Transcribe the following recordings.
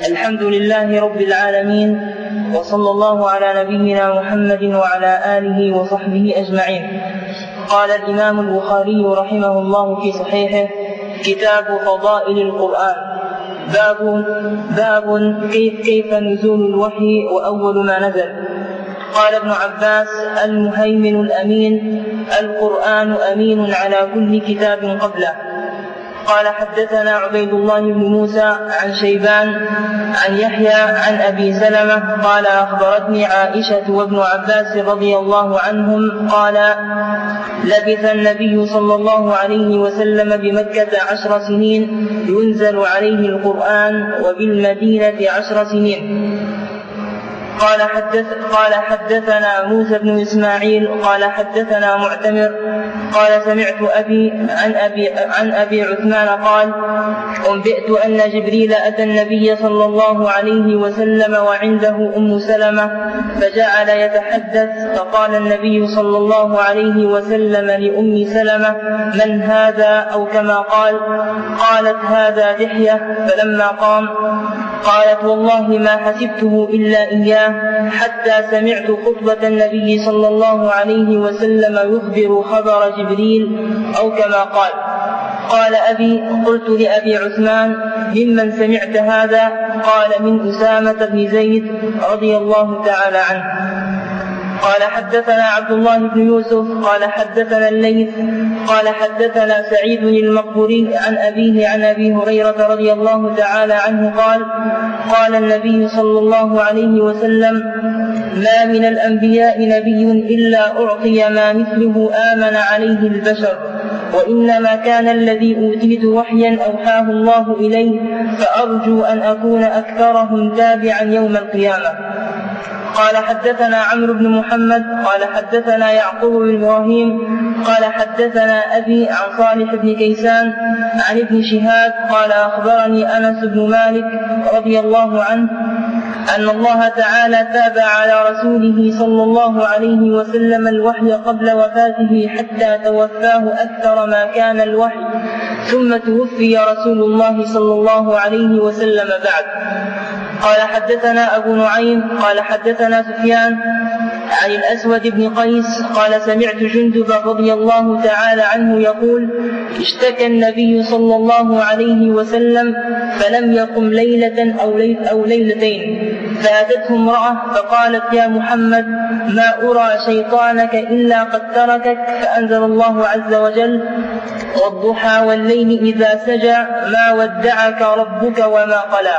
الحمد لله رب العالمين وصلى الله على نبينا محمد وعلى آله وصحبه أجمعين. قال الإمام البخاري رحمه الله في صحيحه كتاب فضائل القرآن. باب باب كيف كيف نزول الوحي وأول ما نزل. قال ابن عباس المهيمن الأمين القرآن أمين على كل كتاب قبله. قال حدثنا عبيد الله بن موسى عن شيبان عن يحيى عن أبي سلمة قال أخبرتني عائشة وابن عباس رضي الله عنهم قال لبث النبي صلى الله عليه وسلم بمكة عشر سنين ينزل عليه القرآن وبالمدينة عشر سنين. قال حدث قال حدثنا موسى بن إسماعيل قال حدثنا معتمر قال سمعت أبي عن أبي عن أبي عثمان قال أنبئت أن جبريل أتى النبي صلى الله عليه وسلم وعنده أم سلمة فجعل يتحدث فقال النبي صلى الله عليه وسلم لأم سلمة من هذا؟ أو كما قال قالت هذا دحية فلما قام قالت والله ما حسبته إلا إياه حتى سمعت خطبة النبي صلى الله عليه وسلم يخبر خبر جبريل أو كما قال. قال أبي قلت لأبي عثمان ممن سمعت هذا؟ قال من أسامة بن زيد رضي الله تعالى عنه. قال حدثنا عبد الله بن يوسف قال حدثنا الليث قال حدثنا سعيد المقبوري عن أبيه عن أبي هريرة رضي الله تعالى عنه قال قال النبي صلى الله عليه وسلم ما من الأنبياء نبي إلا أعطي ما مثله آمن عليه البشر. وإنما كان الذي أوتيت وحيا أوحاه الله إليه فأرجو أن أكون أكثرهم تابعا يوم القيامة. قال حدثنا عمرو بن محمد قال حدثنا يعقوب بن إبراهيم قال حدثنا أبي عن صالح بن كيسان عن ابن شهاب قال أخبرني أنس بن مالك رضي الله عنه أن الله تعالى تاب على رسوله صلى الله عليه وسلم الوحي قبل وفاته حتى توفاه أكثر ما كان الوحي ثم توفي رسول الله صلى الله عليه وسلم بعد. قال حدثنا أبو نعيم قال حدثنا سفيان عن الأسود بن قيس قال سمعت جندب رضي الله تعالى عنه يقول اشتكى النبي صلى الله عليه وسلم فلم يقم ليلة أو, ليل أو ليلتين. فأتته امرأة فقالت يا محمد ما أرى شيطانك إلا قد تركك فأنزل الله عز وجل والضحى والليل إذا سجى ما ودعك ربك وما قلى.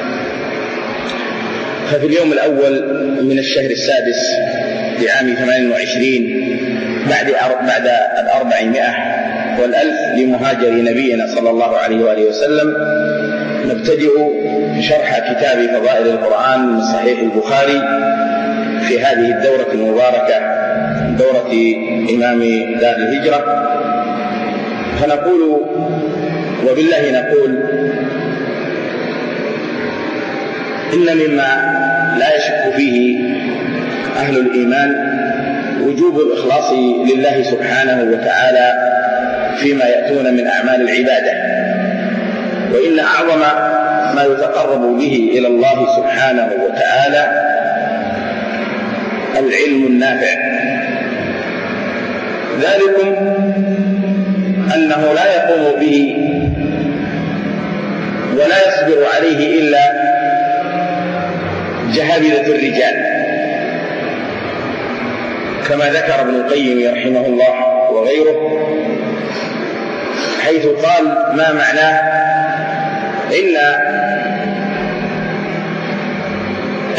ففي اليوم الأول من الشهر السادس لعام 28 بعد بعد الأربعمائة والألف لمهاجر نبينا صلى الله عليه وآله وسلم نبتدئ شرح كتاب فضائل القرآن من صحيح البخاري في هذه الدورة المباركة دورة إمام دار الهجرة. فنقول وبالله نقول إن مما لا يشك فيه أهل الإيمان وجوب الإخلاص لله سبحانه وتعالى فيما يأتون من أعمال العبادة. وإن أعظم ما يتقرب به إلى الله سبحانه وتعالى العلم النافع. ذلكم أنه لا يقوم به ولا يصبر عليه إلا جهابذة الرجال. كما ذكر ابن القيم رحمه الله وغيره حيث قال ما معناه إن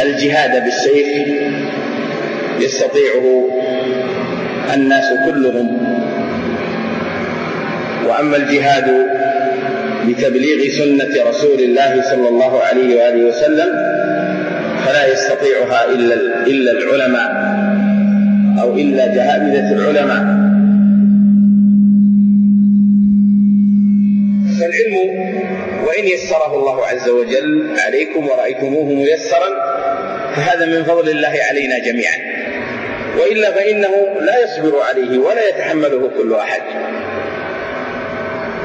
الجهاد بالسيف يستطيعه الناس كلهم. وأما الجهاد بتبليغ سنة رسول الله صلى الله عليه وآله وسلم فلا يستطيعها إلا إلا العلماء أو إلا جهابذة العلماء. فالعلم وإن يسره الله عز وجل عليكم ورأيتموه ميسرا فهذا من فضل الله علينا جميعا. وإلا فإنه لا يصبر عليه ولا يتحمله كل أحد.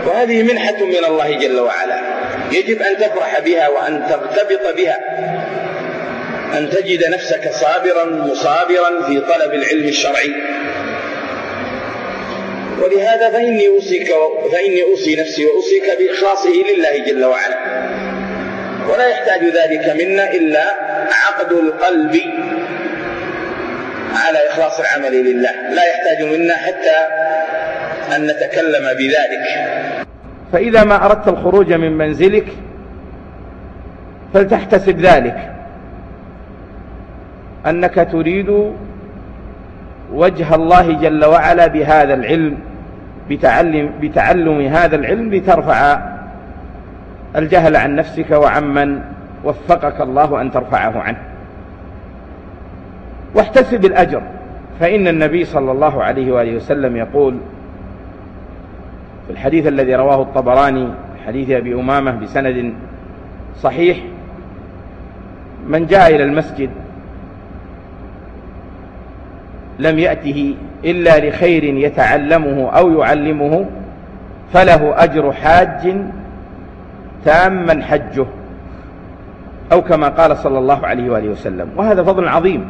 وهذه منحة من الله جل وعلا. يجب أن تفرح بها وأن ترتبط بها. أن تجد نفسك صابرا مصابرا في طلب العلم الشرعي. ولهذا فإني أوصيك فإني أوصي نفسي وأوصيك بإخلاصه لله جل وعلا. ولا يحتاج ذلك منا إلا عقد القلب على إخلاص العمل لله. لا يحتاج منا حتى أن نتكلم بذلك. فإذا ما أردت الخروج من منزلك فلتحتسب ذلك. أنك تريد وجه الله جل وعلا بهذا العلم بتعلم, بتعلم هذا العلم لترفع الجهل عن نفسك وعمن وفقك الله أن ترفعه عنه. واحتسب الأجر فإن النبي صلى الله عليه وآله وسلم يقول في الحديث الذي رواه الطبراني حديث أبي أمامة بسند صحيح من جاء إلى المسجد لم يأته إلا لخير يتعلمه أو يعلمه فله أجر حاج تاما حجه أو كما قال صلى الله عليه وآله وسلم. وهذا فضل عظيم.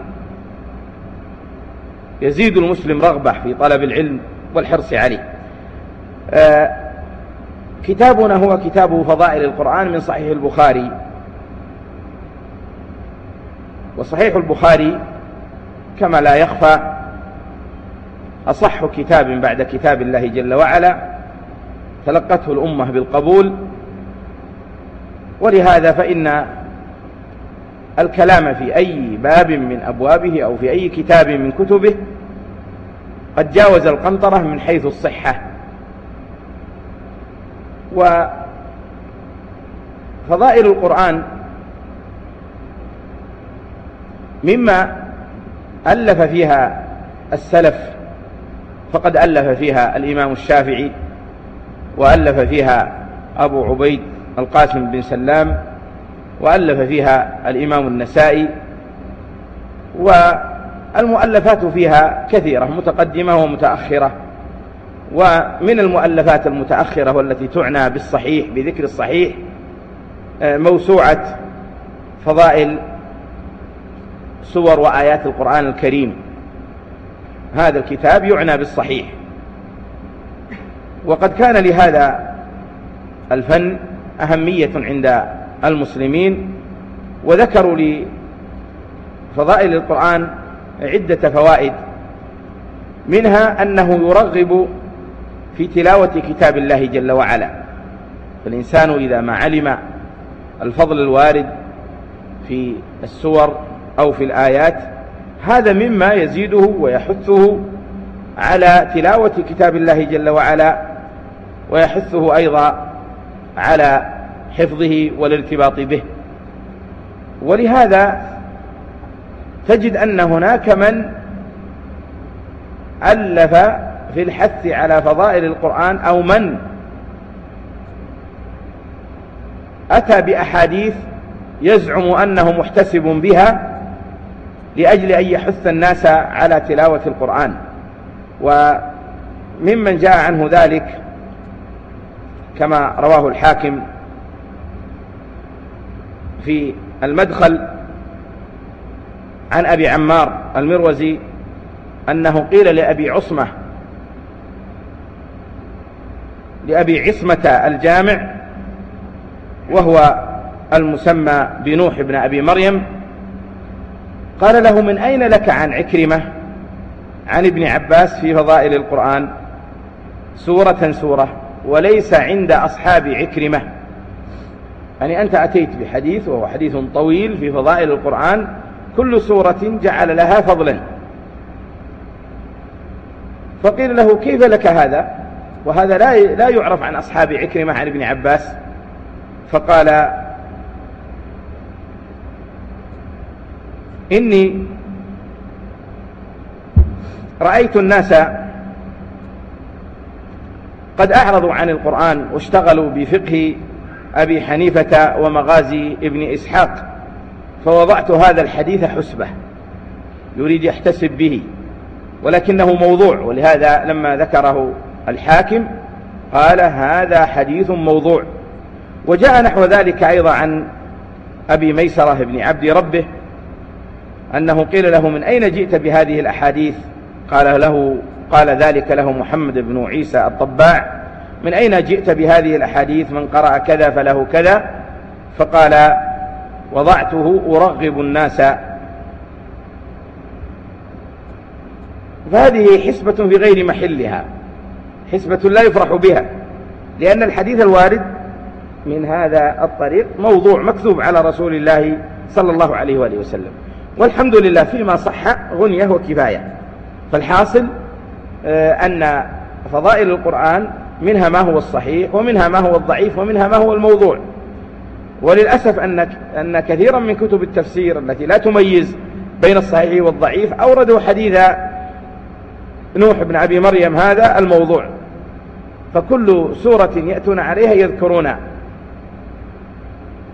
يزيد المسلم رغبة في طلب العلم والحرص عليه. آه كتابنا هو كتاب فضائل القرآن من صحيح البخاري. وصحيح البخاري كما لا يخفى أصح كتاب بعد كتاب الله جل وعلا تلقته الأمة بالقبول. ولهذا فإن الكلام في أي باب من أبوابه أو في أي كتاب من كتبه قد جاوز القنطرة من حيث الصحة. وفضائل القرآن مما ألف فيها السلف فقد ألف فيها الإمام الشافعي وألف فيها أبو عبيد القاسم بن سلام وألف فيها الإمام النسائي والمؤلفات فيها كثيرة متقدمة ومتأخرة. ومن المؤلفات المتأخرة والتي تعنى بالصحيح بذكر الصحيح آه، موسوعة فضائل سور وآيات القرآن الكريم. هذا الكتاب يعنى بالصحيح. وقد كان لهذا الفن أهمية عند المسلمين وذكروا لفضائل القرآن عدة فوائد. منها أنه يرغب في تلاوة كتاب الله جل وعلا. فالإنسان إذا ما علم الفضل الوارد في السور أو في الآيات هذا مما يزيده ويحثه على تلاوة كتاب الله جل وعلا ويحثه أيضا على حفظه والارتباط به. ولهذا تجد أن هناك من ألف في الحث على فضائل القرآن أو من أتى بأحاديث يزعم أنه محتسب بها لأجل أن يحث الناس على تلاوة القرآن. وممن جاء عنه ذلك كما رواه الحاكم في المدخل عن أبي عمار المروزي أنه قيل لأبي عصمة لأبي عصمة الجامع وهو المسمى بنوح بن أبي مريم قال له من أين لك عن عكرمة؟ عن ابن عباس في فضائل القرآن. سورة سورة. وليس عند أصحاب عكرمة. يعني أنت أتيت بحديث وهو حديث طويل في فضائل القرآن. كل سورة جعل لها فضلا. فقيل له كيف لك هذا؟ وهذا لا لا يعرف عن أصحاب عكرمة عن ابن عباس. فقال إني رأيت الناس قد أعرضوا عن القرآن واشتغلوا بفقه أبي حنيفة ومغازي ابن إسحاق فوضعت هذا الحديث حسبة يريد يحتسب به ولكنه موضوع ولهذا لما ذكره الحاكم قال هذا حديث موضوع. وجاء نحو ذلك أيضا عن أبي ميسرة بن عبد ربه أنه قيل له من أين جئت بهذه الأحاديث؟ قال له قال ذلك له محمد بن عيسى الطباع. من أين جئت بهذه الأحاديث؟ من قرأ كذا فله كذا. فقال وضعته أرغب الناس. فهذه حسبة في غير محلها حسبة لا يفرح بها لأن الحديث الوارد من هذا الطريق موضوع مكذوب على رسول الله صلى الله عليه وآله وسلم. والحمد لله فيما صح غنية وكفاية. فالحاصل آه، أن فضائل القرآن منها ما هو الصحيح ومنها ما هو الضعيف ومنها ما هو الموضوع. وللأسف أن أن كثيرا من كتب التفسير التي لا تميز بين الصحيح والضعيف أوردوا حديث نوح بن أبي مريم هذا الموضوع. فكل سورة يأتون عليها يذكرون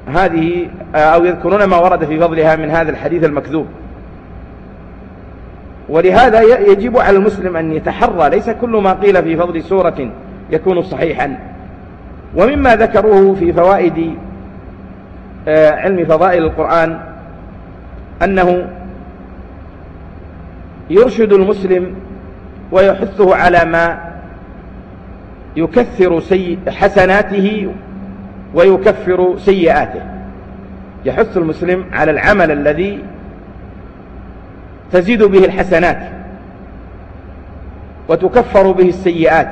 هذه أو يذكرون ما ورد في فضلها من هذا الحديث المكذوب. ولهذا يجب على المسلم أن يتحرى. ليس كل ما قيل في فضل سورة يكون صحيحا. ومما ذكروه في فوائد آه، علم فضائل القرآن أنه يرشد المسلم ويحثه على ما يكثر حسناته ويكفر سيئاته. يحث المسلم على العمل الذي تزيد به الحسنات وتكفر به السيئات.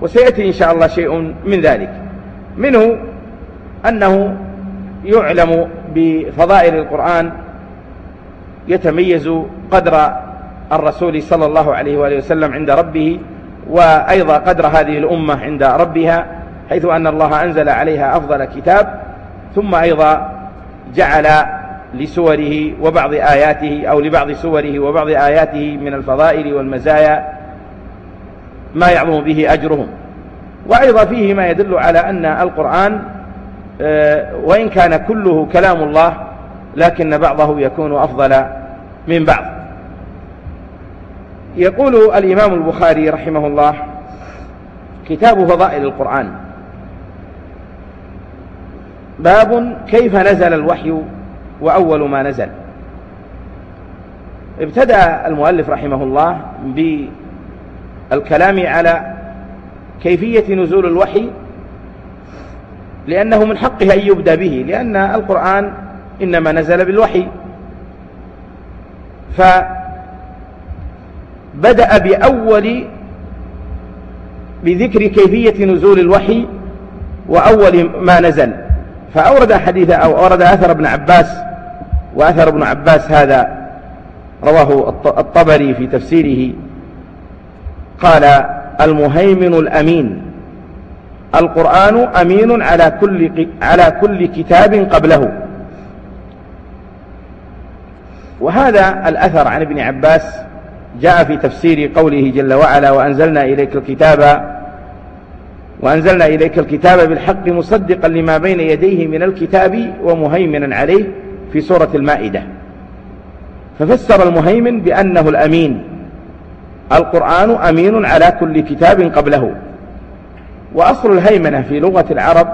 وسيأتي إن شاء الله شيء من ذلك. منه أنه يعلم بفضائل القرآن يتميز قدر الرسول صلى الله عليه وآله وسلم عند ربه وأيضا قدر هذه الأمة عند ربها حيث أن الله أنزل عليها أفضل كتاب ثم أيضا جعل لسوره وبعض آياته أو لبعض سوره وبعض آياته من الفضائل والمزايا ما يعظم به أجرهم. وأيضا فيه ما يدل على أن القرآن آه، وإن كان كله كلام الله لكن بعضه يكون أفضل من بعض. يقول الإمام البخاري رحمه الله كتاب فضائل القرآن. باب كيف نزل الوحي وأول ما نزل. ابتدأ المؤلف رحمه الله بالكلام على كيفية نزول الوحي لأنه من حقه أن يبدأ به لأن القرآن إنما نزل بالوحي. فبدأ بأول بذكر كيفية نزول الوحي وأول ما نزل. فأورد حديث أو أورد أثر ابن عباس وأثر ابن عباس هذا رواه الطبري في تفسيره. قال المهيمن الأمين. القرآن أمين على كل على كل كتاب قبله. وهذا الأثر عن ابن عباس جاء في تفسير قوله جل وعلا وأنزلنا إليك الكتاب وأنزلنا إليك الكتاب بالحق مصدقا لما بين يديه من الكتاب ومهيمنا عليه في سورة المائدة. ففسر المهيمن بأنه الأمين. القرآن أمين على كل كتاب قبله. وأصل الهيمنة في لغة العرب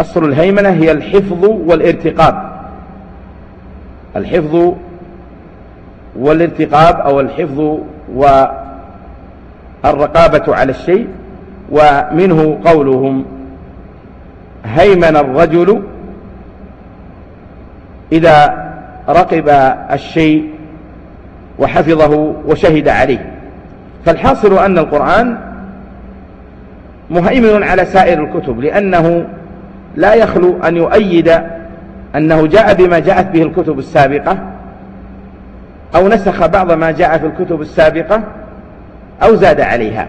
أصل الهيمنة هي الحفظ والارتقاب. الحفظ والارتقاب أو الحفظ والرقابة على الشيء ومنه قولهم هيمن الرجل إذا رقب الشيء وحفظه وشهد عليه. فالحاصل أن القرآن مهيمن على سائر الكتب لأنه لا يخلو أن يؤيد أنه جاء بما جاءت به الكتب السابقة أو نسخ بعض ما جاء في الكتب السابقة أو زاد عليها.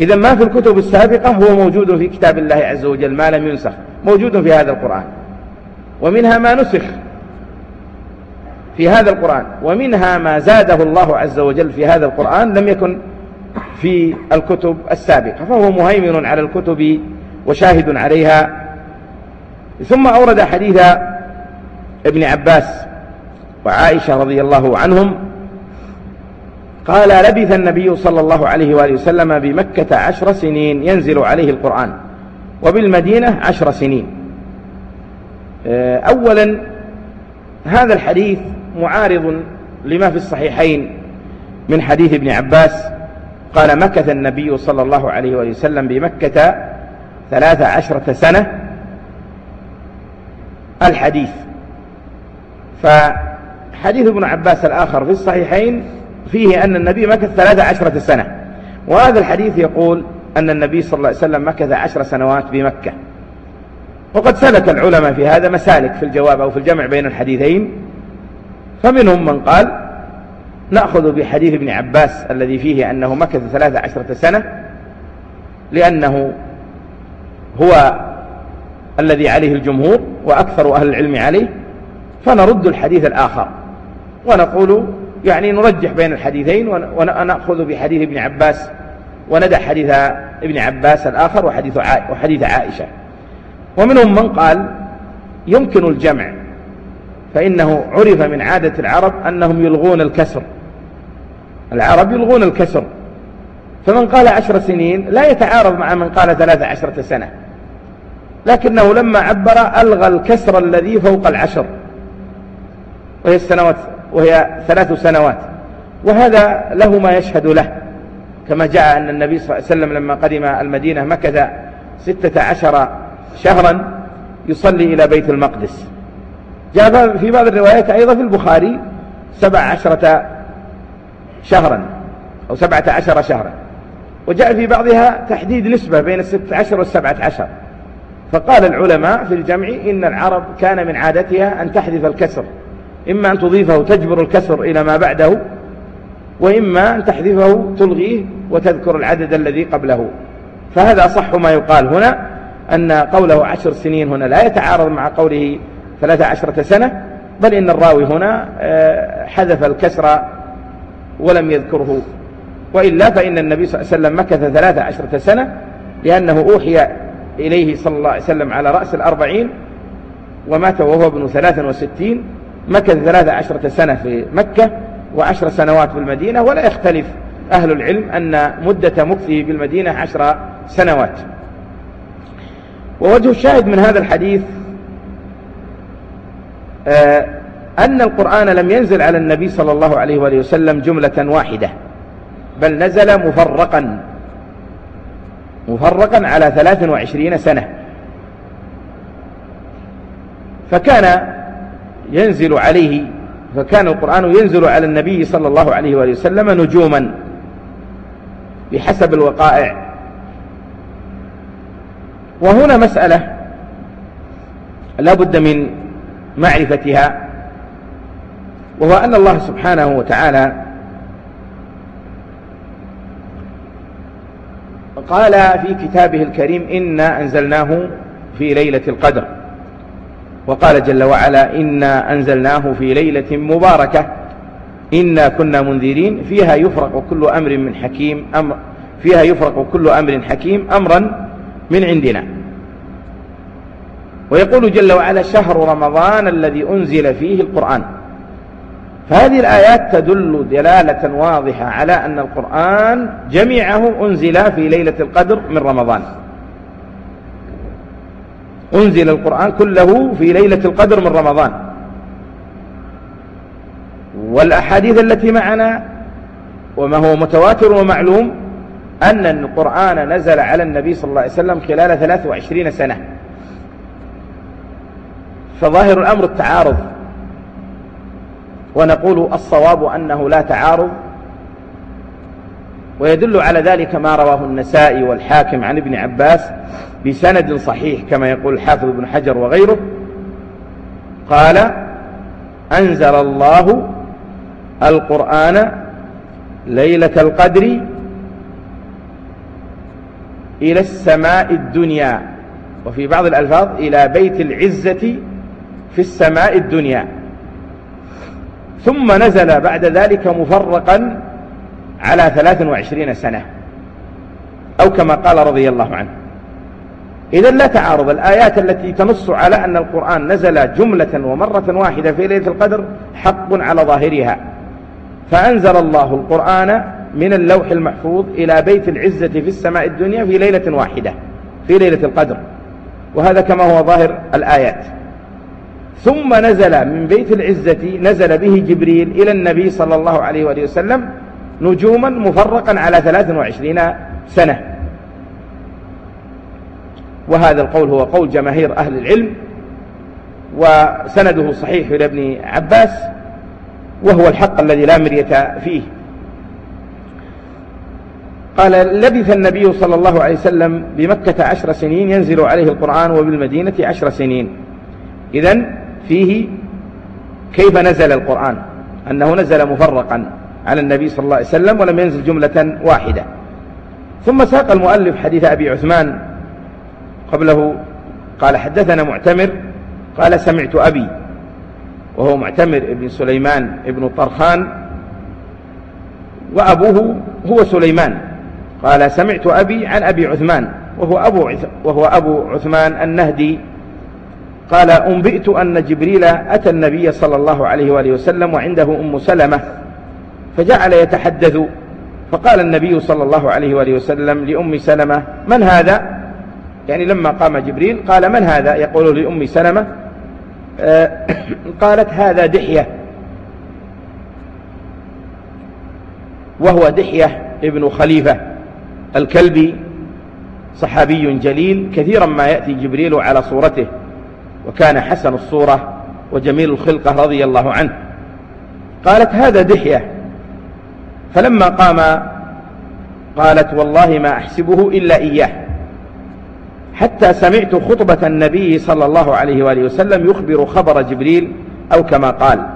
إذا ما في الكتب السابقة هو موجود في كتاب الله عز وجل ما لم ينسخ موجود في هذا القرآن. ومنها ما نسخ في هذا القرآن ومنها ما زاده الله عز وجل في هذا القرآن لم يكن في الكتب السابقة. فهو مهيمن على الكتب وشاهد عليها. ثم أورد حديث ابن عباس وعائشة رضي الله عنهم قال لبث النبي صلى الله عليه وآله وسلم بمكة عشر سنين ينزل عليه القرآن وبالمدينة عشر سنين. آه، أولا هذا الحديث معارض لما في الصحيحين من حديث ابن عباس قال مكث النبي صلى الله عليه وآله وسلم بمكة ثلاث عشرة سنة. الحديث. فحديث ابن عباس الآخر في الصحيحين فيه أن النبي مكث ثلاث عشرة سنة. وهذا الحديث يقول أن النبي صلى الله عليه وسلم مكث عشر سنوات بمكة. وقد سلك العلماء في هذا مسالك في الجواب أو في الجمع بين الحديثين. فمنهم من قال نأخذ بحديث ابن عباس الذي فيه أنه مكث ثلاث عشرة سنة لأنه هو الذي عليه الجمهور وأكثر أهل العلم عليه. فنرد الحديث الآخر. ونقول يعني نرجح بين الحديثين ونأخذ بحديث ابن عباس وندع حديث ابن عباس الآخر وحديث وحديث عائشة. ومنهم من قال يمكن الجمع فإنه عرف من عادة العرب أنهم يلغون الكسر. العرب يلغون الكسر. فمن قال عشر سنين لا يتعارض مع من قال ثلاث عشرة سنة. لكنه لما عبر ألغى الكسر الذي فوق العشر. وهي السنوات وهي ثلاث سنوات. وهذا له ما يشهد له. كما جاء أن النبي صلى الله عليه وسلم لما قدم المدينة مكث ستة عشر شهرا يصلي إلى بيت المقدس. جاء في بعض الروايات أيضا في البخاري سبع عشرة شهرا أو سبعة عشر شهرا. وجاء في بعضها تحديد نسبة بين الستة عشر والسبعة عشر. فقال العلماء في الجمع إن العرب كان من عادتها أن تحذف الكسر. إما أن تضيفه تجبر الكسر إلى ما بعده وإما أن تحذفه تلغيه وتذكر العدد الذي قبله. فهذا صح ما يقال هنا أن قوله عشر سنين هنا لا يتعارض مع قوله ثلاثة عشرة سنة بل إن الراوي هنا آه، حذف الكسر ولم يذكره. وإلا فإن النبي صلى الله عليه وسلم مكث ثلاثة عشرة سنة لأنه أوحي إليه صلى الله عليه وسلم على رأس الأربعين ومات وهو ابن ثلاث وستين مكث ثلاث عشرة سنة في مكة وعشر سنوات بالمدينة ولا يختلف أهل العلم أن مدة مكثه بالمدينة عشر سنوات. ووجه الشاهد من هذا الحديث آه، أن القرآن لم ينزل على النبي صلى الله عليه وآله وسلم جملة واحدة بل نزل مفرقا مفرقا على ثلاث وعشرين سنة. فكان ينزل عليه فكان القرآن ينزل على النبي صلى الله عليه وآله وسلم نجوما بحسب الوقائع. وهنا مسألة لا بد من معرفتها وهو أن الله سبحانه وتعالى قال في كتابه الكريم إنا أنزلناه في ليلة القدر. وقال جل وعلا إنا أنزلناه في ليلة مباركة. إنا كنا منذرين. فيها يفرق كل أمر من حكيم أمر فيها يفرق كل أمر حكيم أمرا من عندنا. ويقول جل وعلا شهر رمضان الذي أنزل فيه القرآن. فهذه الآيات تدل دلالة واضحة على أن القرآن جميعه أنزل في ليلة القدر من رمضان. أنزل القرآن كله في ليلة القدر من رمضان. والأحاديث التي معنا وما هو متواتر ومعلوم أن القرآن نزل على النبي صلى الله عليه وسلم خلال 23 سنة. فظاهر الأمر التعارض. ونقول الصواب أنه لا تعارض ويدل على ذلك ما رواه النسائي والحاكم عن ابن عباس بسند صحيح كما يقول الحافظ ابن حجر وغيره قال أنزل الله القرآن ليلة القدر إلى السماء الدنيا وفي بعض الألفاظ إلى بيت العزة في السماء الدنيا. ثم نزل بعد ذلك مفرقا على ثلاث وعشرين سنة. أو كما قال رضي الله عنه. إذا لا تعارض. الآيات التي تنص على أن القرآن نزل جملة ومرة واحدة في ليلة القدر حق على ظاهرها. فأنزل الله القرآن من اللوح المحفوظ إلى بيت العزة في السماء الدنيا في ليلة واحدة في ليلة القدر. وهذا كما هو ظاهر الآيات. ثم نزل من بيت العزة نزل به جبريل إلى النبي صلى الله عليه وآله وسلم نجوما مفرقا على 23 سنة. وهذا القول هو قول جماهير أهل العلم وسنده صحيح إلى ابن عباس وهو الحق الذي لا مرية فيه. قال لبث النبي صلى الله عليه وسلم بمكة عشر سنين ينزل عليه القرآن وبالمدينة عشر سنين. إذا فيه كيف نزل القرآن؟ أنه نزل مفرقا. على النبي صلى الله عليه وسلم ولم ينزل جملة واحدة. ثم ساق المؤلف حديث أبي عثمان قبله قال حدثنا معتمر قال سمعت أبي وهو معتمر بن سليمان بن طرخان وأبوه هو سليمان. قال سمعت أبي عن أبي عثمان وهو أبو, وهو أبو عثمان النهدي. قال أنبئت أن جبريل أتى النبي صلى الله عليه وآله وسلم وعنده أم سلمة فجعل يتحدث. فقال النبي صلى الله عليه وآله وسلم لأم سلمة من هذا؟ يعني لما قام جبريل قال من هذا؟ يقول لأم سلمة آه، قالت هذا دحية. وهو دحية ابن خليفة الكلبي صحابي جليل كثيرا ما يأتي جبريل على صورته. وكان حسن الصورة وجميل الخلقة رضي الله عنه. قالت هذا دحية. فلما قام قالت والله ما أحسبه إلا إياه. حتى سمعت خطبة النبي صلى الله عليه وآله وسلم يخبر خبر جبريل أو كما قال.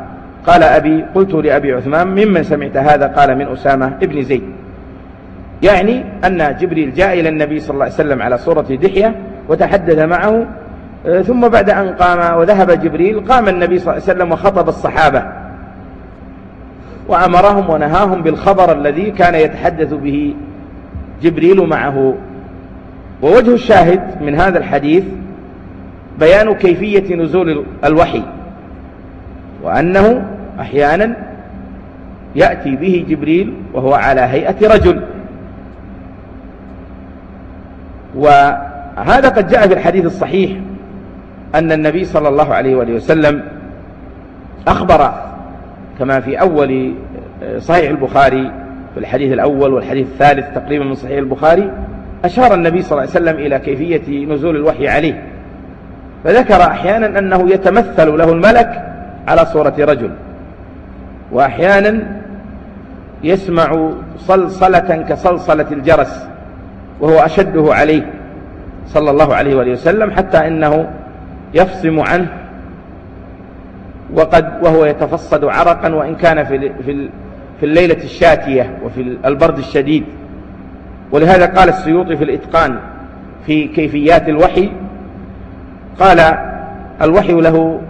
قال أبي قلت لأبي عثمان ممن سمعت هذا؟ قال من أسامة ابن زيد. يعني أن جبريل جاء إلى النبي صلى الله عليه وسلم على صورة دحية وتحدث معه آه، ثم بعد أن قام وذهب جبريل قام النبي صلى الله عليه وسلم وخطب الصحابة. وأمرهم ونهاهم بالخبر الذي كان يتحدث به جبريل معه. ووجه الشاهد من هذا الحديث بيان كيفية نزول الوحي وأنه أحيانا يأتي به جبريل وهو على هيئة رجل. وهذا قد جاء في الحديث الصحيح أن النبي صلى الله عليه وآله وسلم أخبر كما في أول صحيح البخاري في الحديث الأول والحديث الثالث تقريبا من صحيح البخاري أشار النبي صلى الله عليه وسلم إلى كيفية نزول الوحي عليه. فذكر أحيانا أنه يتمثل له الملك على صورة رجل. وأحيانا يسمع صلصلة كصلصلة الجرس وهو أشده عليه صلى الله عليه وآله وسلم حتى إنه يفصم عنه وقد وهو يتفصد عرقا وإن كان في في الليلة الشاتية وفي البرد الشديد. ولهذا قال السيوطي في الإتقان في كيفيات الوحي قال الوحي له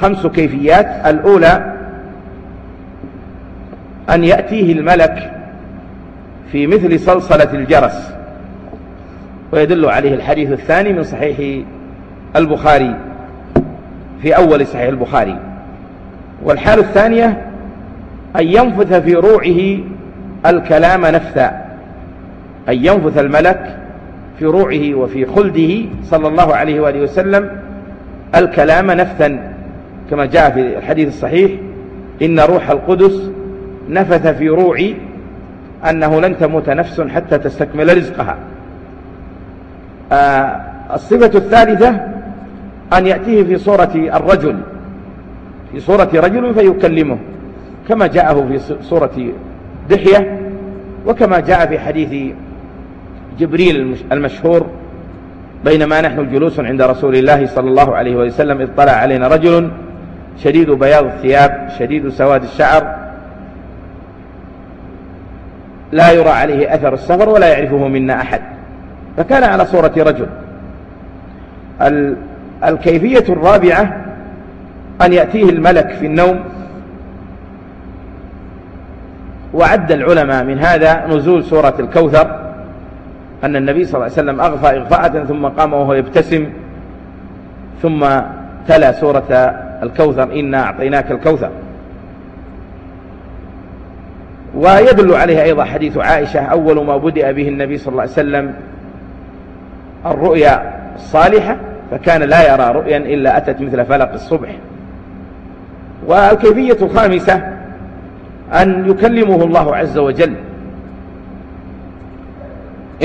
خمس كيفيات. الأولى أن يأتيه الملك في مثل صلصلة الجرس ويدل عليه الحديث الثاني من صحيح البخاري. في أول صحيح البخاري. والحالة الثانية أن ينفث في روعه الكلام نفثا. أن ينفث الملك في روعه وفي خلده صلى الله عليه وآله وسلم الكلام نفثا. كما جاء في الحديث الصحيح إن روح القدس نفث في روعي أنه لن تموت نفس حتى تستكمل رزقها. آه الصفة الثالثة أن يأتيه في صورة الرجل في صورة رجل فيكلمه كما جاءه في صورة دحية وكما جاء في حديث جبريل المشهور بينما نحن جلوس عند رسول الله صلى الله عليه وسلم اطلع علينا رجل شديد بياض الثياب شديد سواد الشعر لا يرى عليه أثر السفر ولا يعرفه منا أحد. فكان على صورة رجل. الكيفية الرابعة أن يأتيه الملك في النوم وعد العلماء من هذا نزول سورة الكوثر أن النبي صلى الله عليه وسلم أغفى إغفاءة ثم قام وهو يبتسم ثم تلا سورة الكوثر إنا أعطيناك الكوثر. ويدل عليه أيضا حديث عائشة أول ما بدأ به النبي صلى الله عليه وسلم الرؤيا الصالحة فكان لا يرى رؤيا إلا أتت مثل فلق الصبح. والكيفية الخامسة أن يكلمه الله عز وجل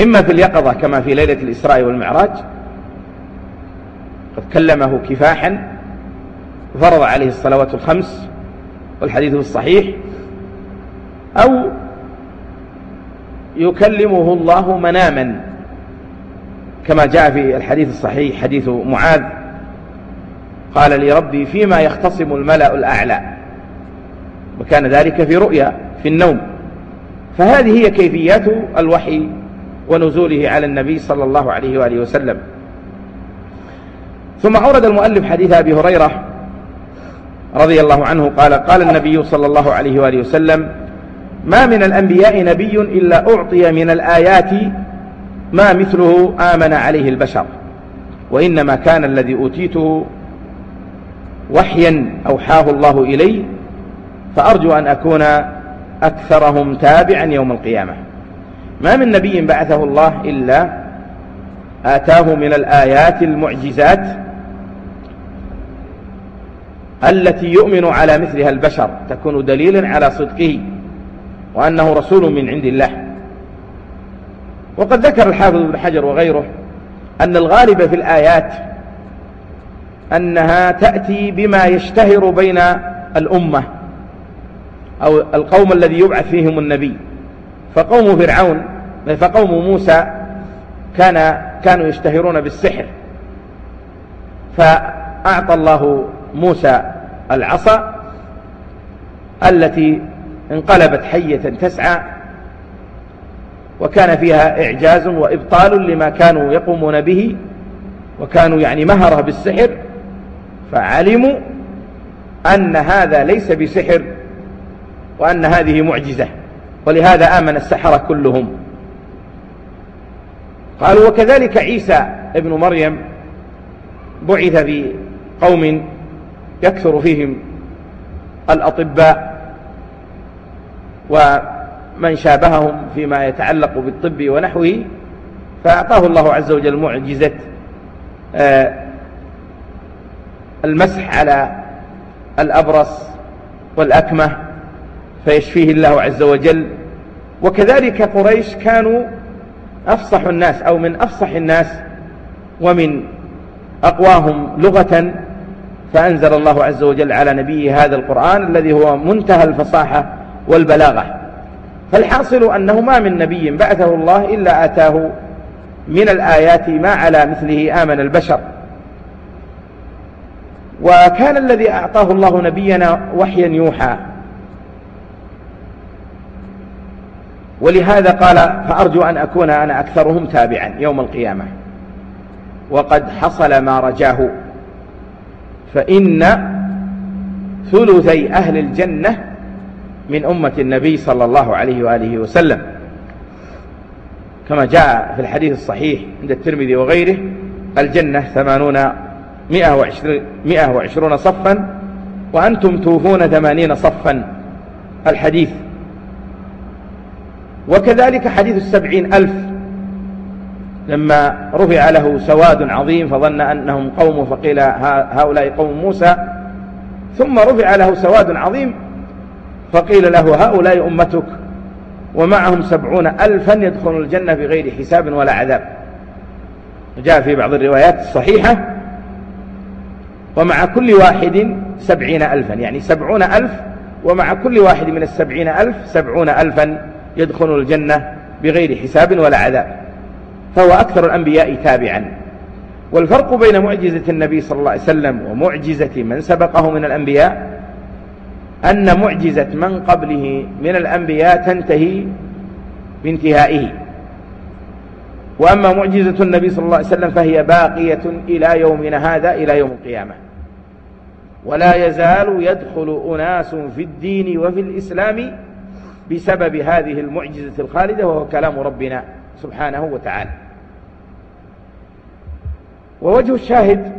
إما في اليقظة كما في ليلة الإسراء والمعراج قد كلمه كفاحا فرض عليه الصلوات الخمس والحديث الصحيح أو يكلمه الله مناما. كما جاء في الحديث الصحيح حديث معاذ قال لي ربي فيما يختصم الملأ الأعلى. وكان ذلك في رؤيا في النوم. فهذه هي كيفيات الوحي ونزوله على النبي صلى الله عليه وآله وسلم. ثم أورد المؤلف حديث أبي هريرة رضي الله عنه قال قال النبي صلى الله عليه وآله وسلم ما من الأنبياء نبي إلا أعطي من الآيات ما مثله آمن عليه البشر وإنما كان الذي أوتيته وحيا أوحاه الله إلي فأرجو أن أكون أكثرهم تابعا يوم القيامة. ما من نبي بعثه الله إلا آتاه من الآيات المعجزات التي يؤمن على مثلها البشر تكون دليلا على صدقه وأنه رسول من عند الله. وقد ذكر الحافظ ابن حجر وغيره أن الغالب في الآيات أنها تأتي بما يشتهر بين الأمة أو القوم الذي يبعث فيهم النبي. فقوم فرعون فقوم موسى كان كانوا يشتهرون بالسحر. فأعطى الله موسى العصا التي انقلبت حية تسعى وكان فيها إعجاز وإبطال لما كانوا يقومون به وكانوا يعني مهرة بالسحر فعلموا أن هذا ليس بسحر وأن هذه معجزة ولهذا آمن السحرة كلهم. قالوا وكذلك عيسى ابن مريم بعث في قوم يكثر فيهم الأطباء ومن شابههم فيما يتعلق بالطب ونحوه فأعطاه الله عز وجل معجزة آه، المسح على الأبرص والأكمة فيشفيه الله عز وجل. وكذلك قريش كانوا أفصح الناس أو من أفصح الناس ومن أقواهم لغة فأنزل الله عز وجل على نبيه هذا القرآن الذي هو منتهى الفصاحة والبلاغة. فالحاصل أنه ما من نبي بعثه الله إلا آتاه من الآيات ما على مثله آمن البشر. وكان الذي أعطاه الله نبينا وحيا يوحى. ولهذا قال فأرجو أن أكون أنا أكثرهم تابعا يوم القيامة. وقد حصل ما رجاه. فإن ثلثي أهل الجنة من أمة النبي صلى الله عليه وآله وسلم. كما جاء في الحديث الصحيح عند الترمذي وغيره الجنة ثمانون مئة وعشرين, مئة وعشرون صفا وأنتم توفون ثمانين صفا. الحديث. وكذلك حديث السبعين ألف لما رفع له سواد عظيم فظن أنهم قوم فقيل هؤلاء قوم موسى. ثم رفع له سواد عظيم فقيل له هؤلاء أمتك ومعهم سبعون ألفا يدخلون الجنة بغير حساب ولا عذاب. جاء في بعض الروايات الصحيحة ومع كل واحد سبعين ألفا يعني سبعون ألف ومع كل واحد من السبعين ألف سبعون ألفا يدخل الجنة بغير حساب ولا عذاب. فهو أكثر الأنبياء تابعا. والفرق بين معجزة النبي صلى الله عليه وسلم ومعجزة من سبقه من الأنبياء أن معجزة من قبله من الأنبياء تنتهي بانتهائه. وأما معجزة النبي صلى الله عليه وسلم فهي باقية إلى يومنا هذا إلى يوم القيامة. ولا يزال يدخل أناس في الدين وفي الإسلام بسبب هذه المعجزة الخالدة وهو كلام ربنا سبحانه وتعالى. ووجه الشاهد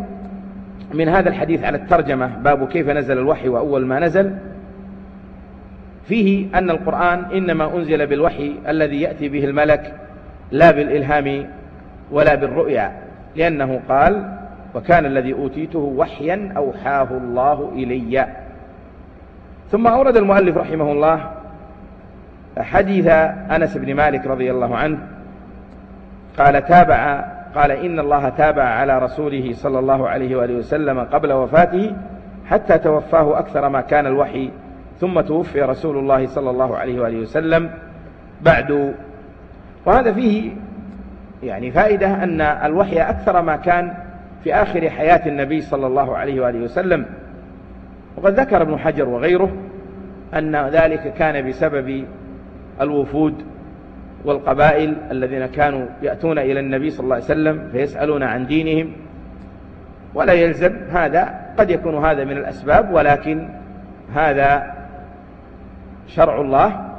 من هذا الحديث على الترجمة باب كيف نزل الوحي وأول ما نزل فيه أن القرآن إنما أنزل بالوحي الذي يأتي به الملك لا بالإلهام ولا بالرؤيا لأنه قال وكان الذي أوتيته وحيا أوحاه الله إلي. ثم أورد المؤلف رحمه الله حديث أنس بن مالك رضي الله عنه قال تابع قال إن الله تابع على رسوله صلى الله عليه وآله وسلم قبل وفاته حتى توفاه أكثر ما كان الوحي ثم توفي رسول الله صلى الله عليه وآله وسلم بعد. وهذا فيه يعني فائدة أن الوحي أكثر ما كان في آخر حياة النبي صلى الله عليه وآله وسلم. وقد ذكر ابن حجر وغيره أن ذلك كان بسبب الوفود والقبائل الذين كانوا يأتون إلى النبي صلى الله عليه وسلم فيسألون عن دينهم. ولا يلزم هذا قد يكون هذا من الأسباب ولكن هذا شرع الله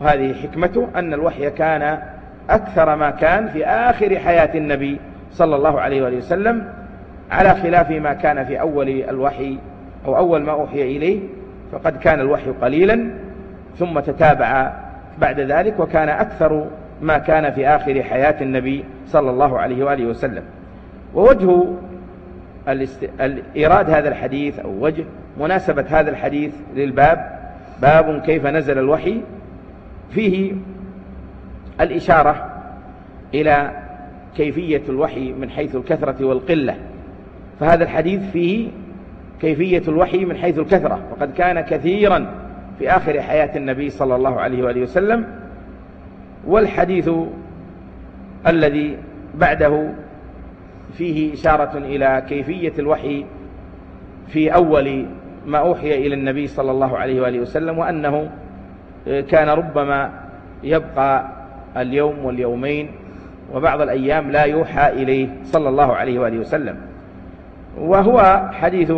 وهذه حكمته أن الوحي كان أكثر ما كان في آخر حياة النبي صلى الله عليه وآله وسلم على خلاف ما كان في أول الوحي أو أول ما أوحي إليه فقد كان الوحي قليلا ثم تتابع بعد ذلك وكان أكثر ما كان في آخر حياة النبي صلى الله عليه وآله وسلم. ووجه إيراد هذا الحديث أو وجه مناسبة هذا الحديث للباب باب كيف نزل الوحي فيه الإشارة إلى كيفية الوحي من حيث الكثرة والقلة. فهذا الحديث فيه كيفية الوحي من حيث الكثرة وقد كان كثيرا في آخر حياة النبي صلى الله عليه وآله وسلم والحديث الذي بعده فيه إشارة إلى كيفية الوحي في أول ما أوحي إلى النبي صلى الله عليه وآله وسلم وأنه كان ربما يبقى اليوم واليومين وبعض الأيام لا يوحى إليه صلى الله عليه وآله وسلم. وهو حديث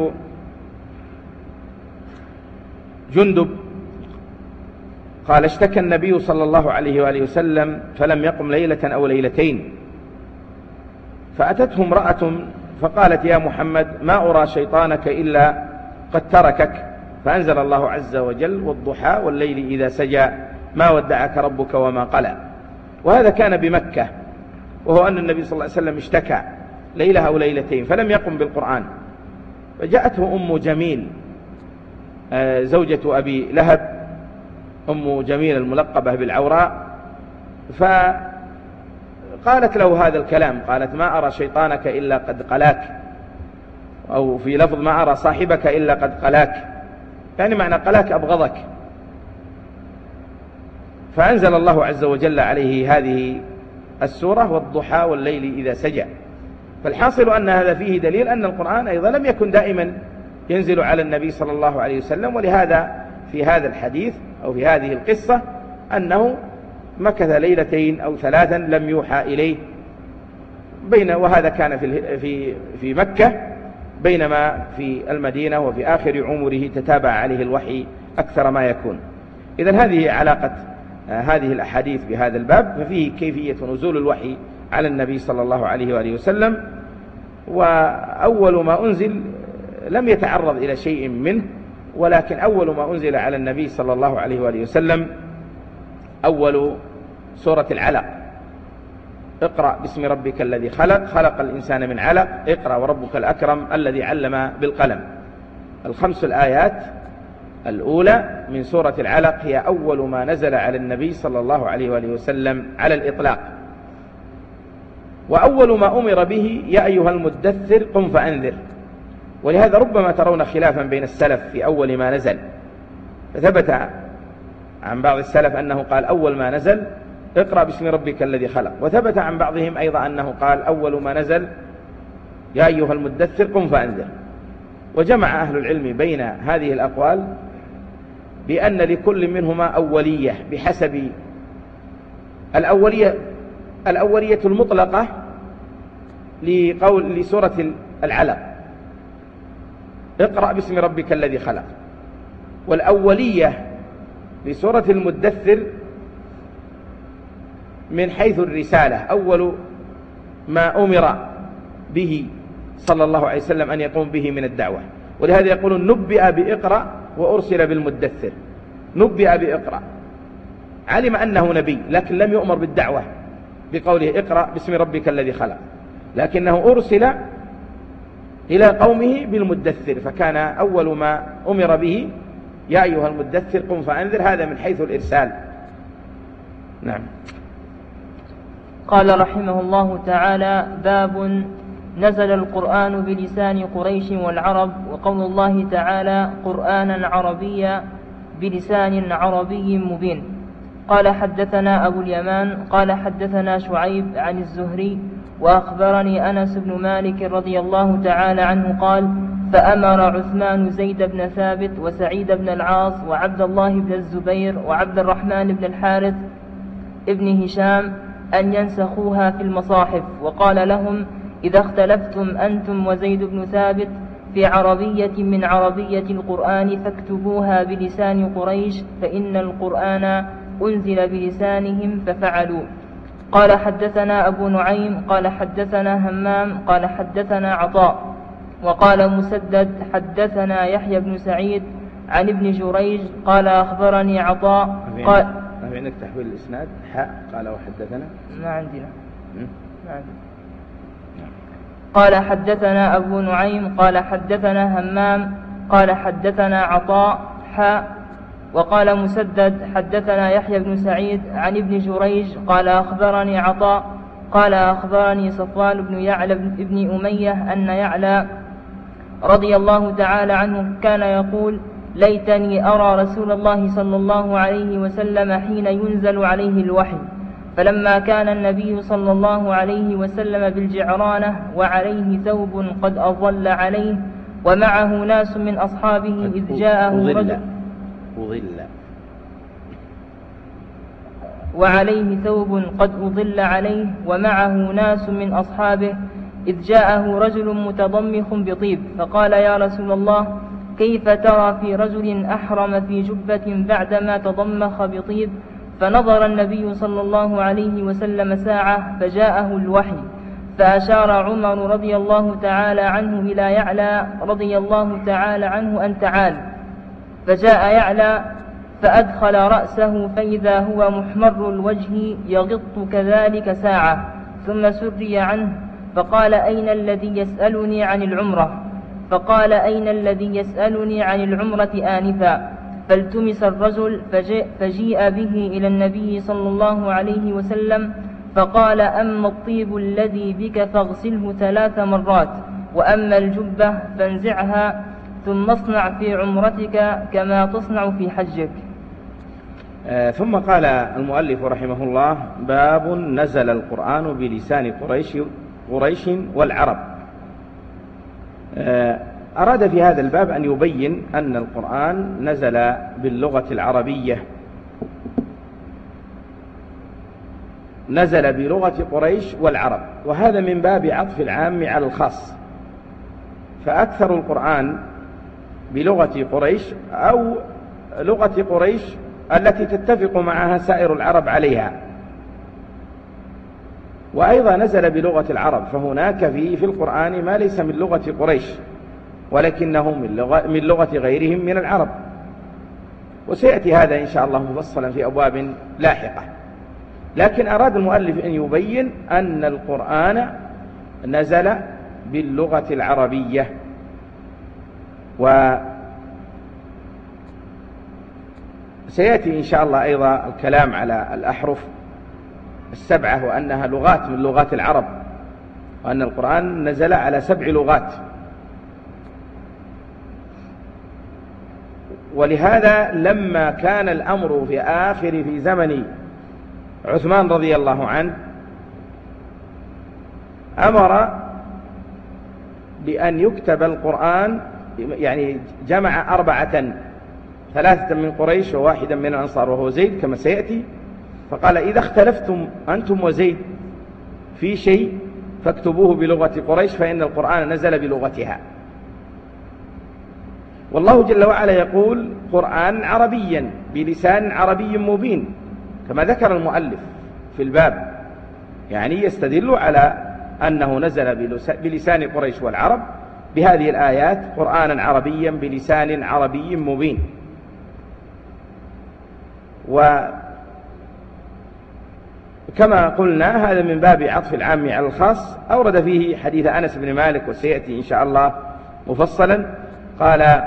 جندب. قال اشتكى النبي صلى الله عليه وآله وسلم فلم يقم ليلة أو ليلتين. فأتته امرأة فقالت يا محمد ما أرى شيطانك إلا قد تركك فأنزل الله عز وجل والضحى والليل إذا سجى ما ودعك ربك وما قلى. وهذا كان بمكة وهو أن النبي صلى الله عليه وسلم اشتكى ليلة أو ليلتين فلم يقم بالقرآن. فجاءته أم جميل آه، زوجة أبي لهب أم جميل الملقبة بالعوراء. فقالت له هذا الكلام قالت ما أرى شيطانك إلا قد قلاك. أو في لفظ ما أرى صاحبك إلا قد قلاك. يعني معنى قلاك أبغضك. فأنزل الله عز وجل عليه هذه السورة والضحى والليل إذا سجى. فالحاصل أن هذا فيه دليل أن القرآن أيضا لم يكن دائما ينزل على النبي صلى الله عليه وسلم ولهذا في هذا الحديث أو في هذه القصة أنه مكث ليلتين أو ثلاثا لم يوحى إليه. بين وهذا كان في في في مكة. بينما في المدينة وفي آخر عمره تتابع عليه الوحي أكثر ما يكون. إذا هذه علاقة آه، هذه الأحاديث بهذا الباب ففيه كيفية نزول الوحي على النبي صلى الله عليه وآله وسلم وأول ما أنزل لم يتعرض إلى شيء منه ولكن أول ما أنزل على النبي صلى الله عليه وآله وسلم أول سورة العلق. اقرأ باسم ربك الذي خلق خلق الإنسان من علق اقرأ وربك الأكرم الذي علم بالقلم. الخمس الآيات. الأولى من سورة العلق هي أول ما نزل على النبي صلى الله عليه وآله وسلم على الإطلاق. وأول ما أمر به يا أيها المدثر قم فأنذر. ولهذا ربما ترون خلافا بين السلف في أول ما نزل. فثبت عن بعض السلف أنه قال أول ما نزل اقرأ باسم ربك الذي خلق. وثبت عن بعضهم أيضا أنه قال أول ما نزل يا أيها المدثر قم فأنذر. وجمع أهل العلم بين هذه الأقوال بأن لكل منهما أولية بحسب الأولية الأولية المطلقة لقول لسورة العلق. اقرأ باسم ربك الذي خلق. والأولية لسورة المدثر من حيث الرسالة. أول ما أمر به صلى الله عليه وسلم أن يقوم به من الدعوة. ولهذا يقولون نبئ بإقرأ وأرسل بالمدثر. نبئ بإقرأ. علم أنه نبي لكن لم يؤمر بالدعوة بقوله اقرأ باسم ربك الذي خلق. لكنه أرسل إلى قومه بالمدثر. فكان أول ما أمر به يا أيها المدثر قم فأنذر. هذا من حيث الإرسال. نعم. قال رحمه الله تعالى باب نزل القرآن بلسان قريش والعرب وقول الله تعالى قرآنا عربيا بلسان عربي مبين. قال حدثنا أبو اليمان قال حدثنا شعيب عن الزهري وأخبرني أنس بن مالك رضي الله تعالى عنه قال فأمر عثمان زيد بن ثابت وسعيد بن العاص وعبد الله بن الزبير وعبد الرحمن بن الحارث ابن هشام أن ينسخوها في المصاحف. وقال لهم إذا اختلفتم أنتم وزيد بن ثابت في عربية من عربية القرآن فاكتبوها بلسان قريش فإن القرآن أنزل بلسانهم ففعلوا. قال حدثنا أبو نعيم قال حدثنا همام قال حدثنا عطاء. وقال مسدد حدثنا يحيى بن سعيد عن ابن جريج قال أخبرني عطاء قال ما عندك تحويل الإسناد. حاء قال وحدثنا. ما عندنا. ما عندنا. قال حدثنا أبو نعيم قال حدثنا همام قال حدثنا عطاء حاء وقال مسدد حدثنا يحيى بن سعيد عن ابن جريج قال أخبرني عطاء قال أخبرني صفوان بن يعلى بن أمية أن يعلى رضي الله تعالى عنه كان يقول ليتني أرى رسول الله صلى الله عليه وسلم حين ينزل عليه الوحي فلما كان النبي صلى الله عليه وسلم بالجعرانة وعليه ثوب قد أظل عليه ومعه ناس من أصحابه إذ جاءه رجل أظل. وعليه ثوب قد أظل عليه ومعه ناس من أصحابه إذ جاءه رجل متضمخ بطيب فقال يا رسول الله كيف ترى في رجل أحرم في جبة بعدما تضمخ بطيب؟ فنظر النبي صلى الله عليه وسلم ساعة فجاءه الوحي فأشار عمر رضي الله تعالى عنه إلى يعلى رضي الله تعالى عنه أن تعال. فجاء يعلى فأدخل رأسه فإذا هو محمر الوجه يغط كذلك ساعة ثم سري عنه فقال أين الذي يسألني عن العمرة؟ فقال أين الذي يسألني عن العمرة آنفا؟ فالتمس الرجل فجيء, فجيء به إلى النبي صلى الله عليه وسلم فقال أما الطيب الذي بك فاغسله ثلاث مرات وأما الجبة فانزعها ثم اصنع في عمرتك كما تصنع في حجك. آه ثم قال المؤلف رحمه الله باب نزل القرآن بلسان قريش قريش والعرب. أراد في هذا الباب أن يبين أن القرآن نزل باللغة العربية. نزل بلغة قريش والعرب وهذا من باب عطف العام على الخاص. فأكثر القرآن بلغة قريش أو لغة قريش التي تتفق معها سائر العرب عليها. وأيضا نزل بلغة العرب فهناك في في القرآن ما ليس من لغة قريش ولكنه من لغة, من لغة غيرهم من العرب. وسيأتي هذا إن شاء الله مفصلا في أبواب لاحقة. لكن أراد المؤلف أن يبين أن القرآن نزل باللغة العربية. و سيأتي إن شاء الله أيضا الكلام على الأحرف. السبعة وأنها لغات من لغات العرب وأن القرآن نزل على سبع لغات. ولهذا لما كان الأمر في آخر في زمن عثمان رضي الله عنه أمر بأن يكتب القرآن يعني جمع أربعة ثلاثة من قريش وواحدا من الأنصار وهو زيد كما سيأتي. فقال إذا اختلفتم أنتم وزيد في شيء فاكتبوه بلغة قريش فإن القرآن نزل بلغتها. والله جل وعلا يقول قرآن عربيا بلسان عربي مبين كما ذكر المؤلف في الباب يعني يستدل على أنه نزل بلسان قريش والعرب بهذه الآيات قرآنا عربيا بلسان عربي مبين. وكما قلنا هذا من باب عطف العام على الخاص أورد فيه حديث أنس بن مالك وسيأتي إن شاء الله مفصلا. قال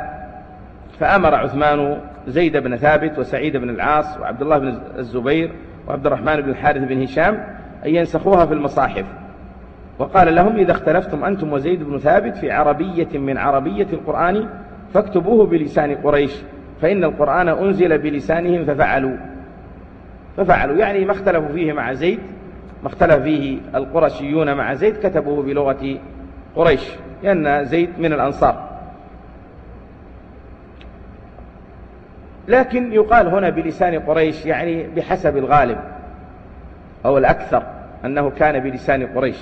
فأمر عثمان زيد بن ثابت وسعيد بن العاص وعبد الله بن الزبير وعبد الرحمن بن الحارث بن هشام أن ينسخوها في المصاحف. وقال لهم إذا اختلفتم أنتم وزيد بن ثابت في عربية من عربية القرآن فاكتبوه بلسان قريش فإن القرآن أنزل بلسانهم ففعلوا. ففعلوا. يعني ما اختلفوا فيه مع زيد ما اختلف فيه القرشيون مع زيد كتبوه بلغة قريش لأن زيد من الأنصار. لكن يقال هنا بلسان قريش يعني بحسب الغالب أو الأكثر أنه كان بلسان قريش.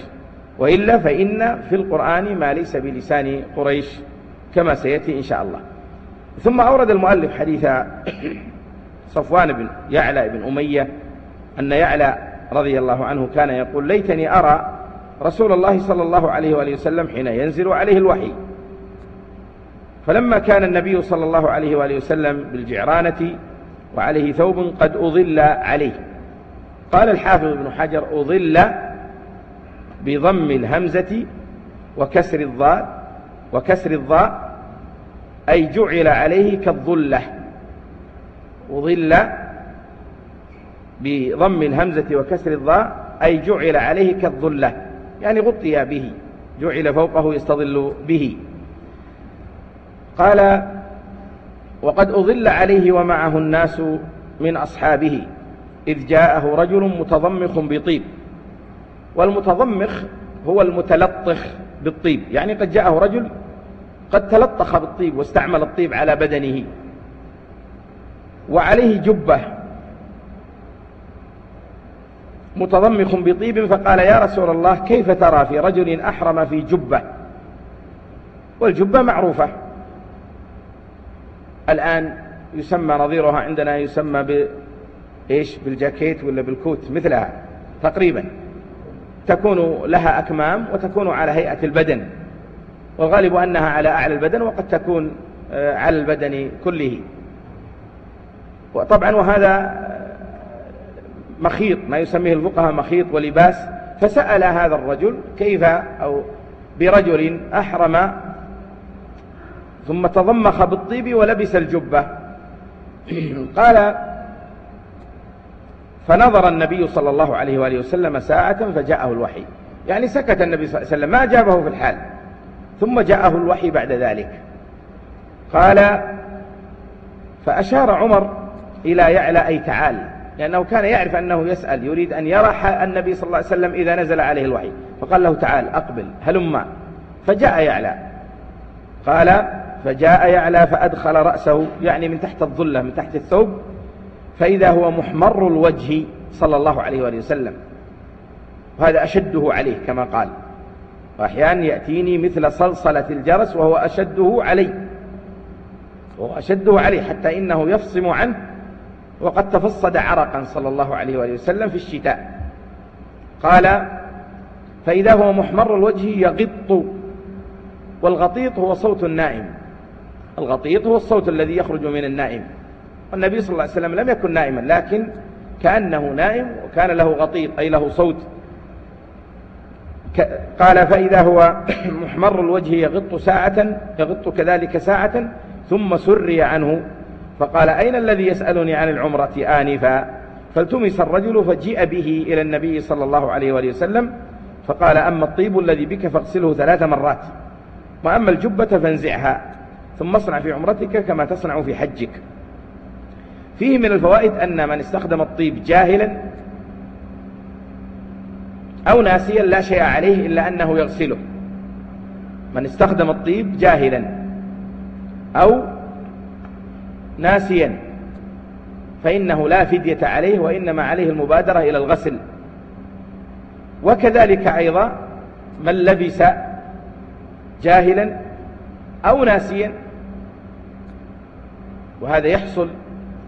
وإلا فإن في القرآن ما ليس بلسان قريش كما سيأتي إن شاء الله. ثم أورد المؤلف حديث صفوان بن يعلى بن أمية أن يعلى رضي الله عنه كان يقول ليتني أرى رسول الله صلى الله عليه وآله وسلم حين ينزل عليه الوحي. فلما كان النبي صلى الله عليه وآله وسلم بالجعرانة وعليه ثوب قد أضل عليه. قال الحافظ ابن حجر أضل بضم الهمزة وكسر الضاء وكسر الضاء أي جعل عليه كالظلة. أضل بضم الهمزة وكسر الضاء أي جعل عليه كالظلة يعني غطي به جعل فوقه يستظل به. قال وقد أضل عليه ومعه الناس من أصحابه إذ جاءه رجل متضمخ بطيب والمتضمخ هو المتلطخ بالطيب يعني قد جاءه رجل قد تلطخ بالطيب واستعمل الطيب على بدنه. وعليه جبة متضمخ بطيب فقال يا رسول الله كيف ترى في رجل أحرم في جبة؟ والجبة معروفة. الآن يسمى نظيرها عندنا يسمى ب إيش؟ بالجاكيت ولا بالكوت؟ مثلها تقريبا. تكون لها أكمام وتكون على هيئة البدن. والغالب أنها على أعلى البدن وقد تكون آه، على البدن كله. وطبعا وهذا مخيط ما يسميه الفقهاء مخيط ولباس. فسأل هذا الرجل كيف أو برجل أحرم ثم تضمخ بالطيب ولبس الجبة. قال فنظر النبي صلى الله عليه وآله وسلم ساعة فجاءه الوحي. يعني سكت النبي صلى الله عليه وسلم ما جابه في الحال. ثم جاءه الوحي بعد ذلك. قال فأشار عمر إلى يعلى أي تعال لأنه كان يعرف أنه يسأل يريد أن يرى النبي صلى الله عليه وسلم إذا نزل عليه الوحي. فقال له تعال أقبل هلما فجاء يعلى. قال فجاء يعلى فأدخل رأسه يعني من تحت الظلة من تحت الثوب. فإذا هو محمر الوجه صلى الله عليه وآله وسلم. وهذا أشده عليه كما قال. وأحيانا يأتيني مثل صلصلة الجرس وهو أشده علي. وهو أشده عليه حتى إنه يفصم عنه. وقد تفصد عرقا صلى الله عليه وآله وسلم في الشتاء. قال فإذا هو محمر الوجه يغط والغطيط هو صوت النائم. الغطيط هو الصوت الذي يخرج من النائم. والنبي صلى الله عليه وسلم لم يكن نائما لكن كأنه نائم وكان له غطيط أي له صوت. قال فإذا هو محمر الوجه يغط ساعة يغط كذلك ساعة ثم سري عنه. فقال أين الذي يسألني عن العمرة آنفا؟ فالتمس الرجل فجيء به إلى النبي صلى الله عليه وآله وسلم فقال أما الطيب الذي بك فاغسله ثلاث مرات. وأما الجبة فانزعها. ثم اصنع في عمرتك كما تصنع في حجك. فيه من الفوائد أن من استخدم الطيب جاهلا أو ناسيا لا شيء عليه إلا أنه يغسله. من استخدم الطيب جاهلا أو ناسيا. فإنه لا فدية عليه وإنما عليه المبادرة إلى الغسل. وكذلك أيضا من لبس جاهلا أو ناسيا. وهذا يحصل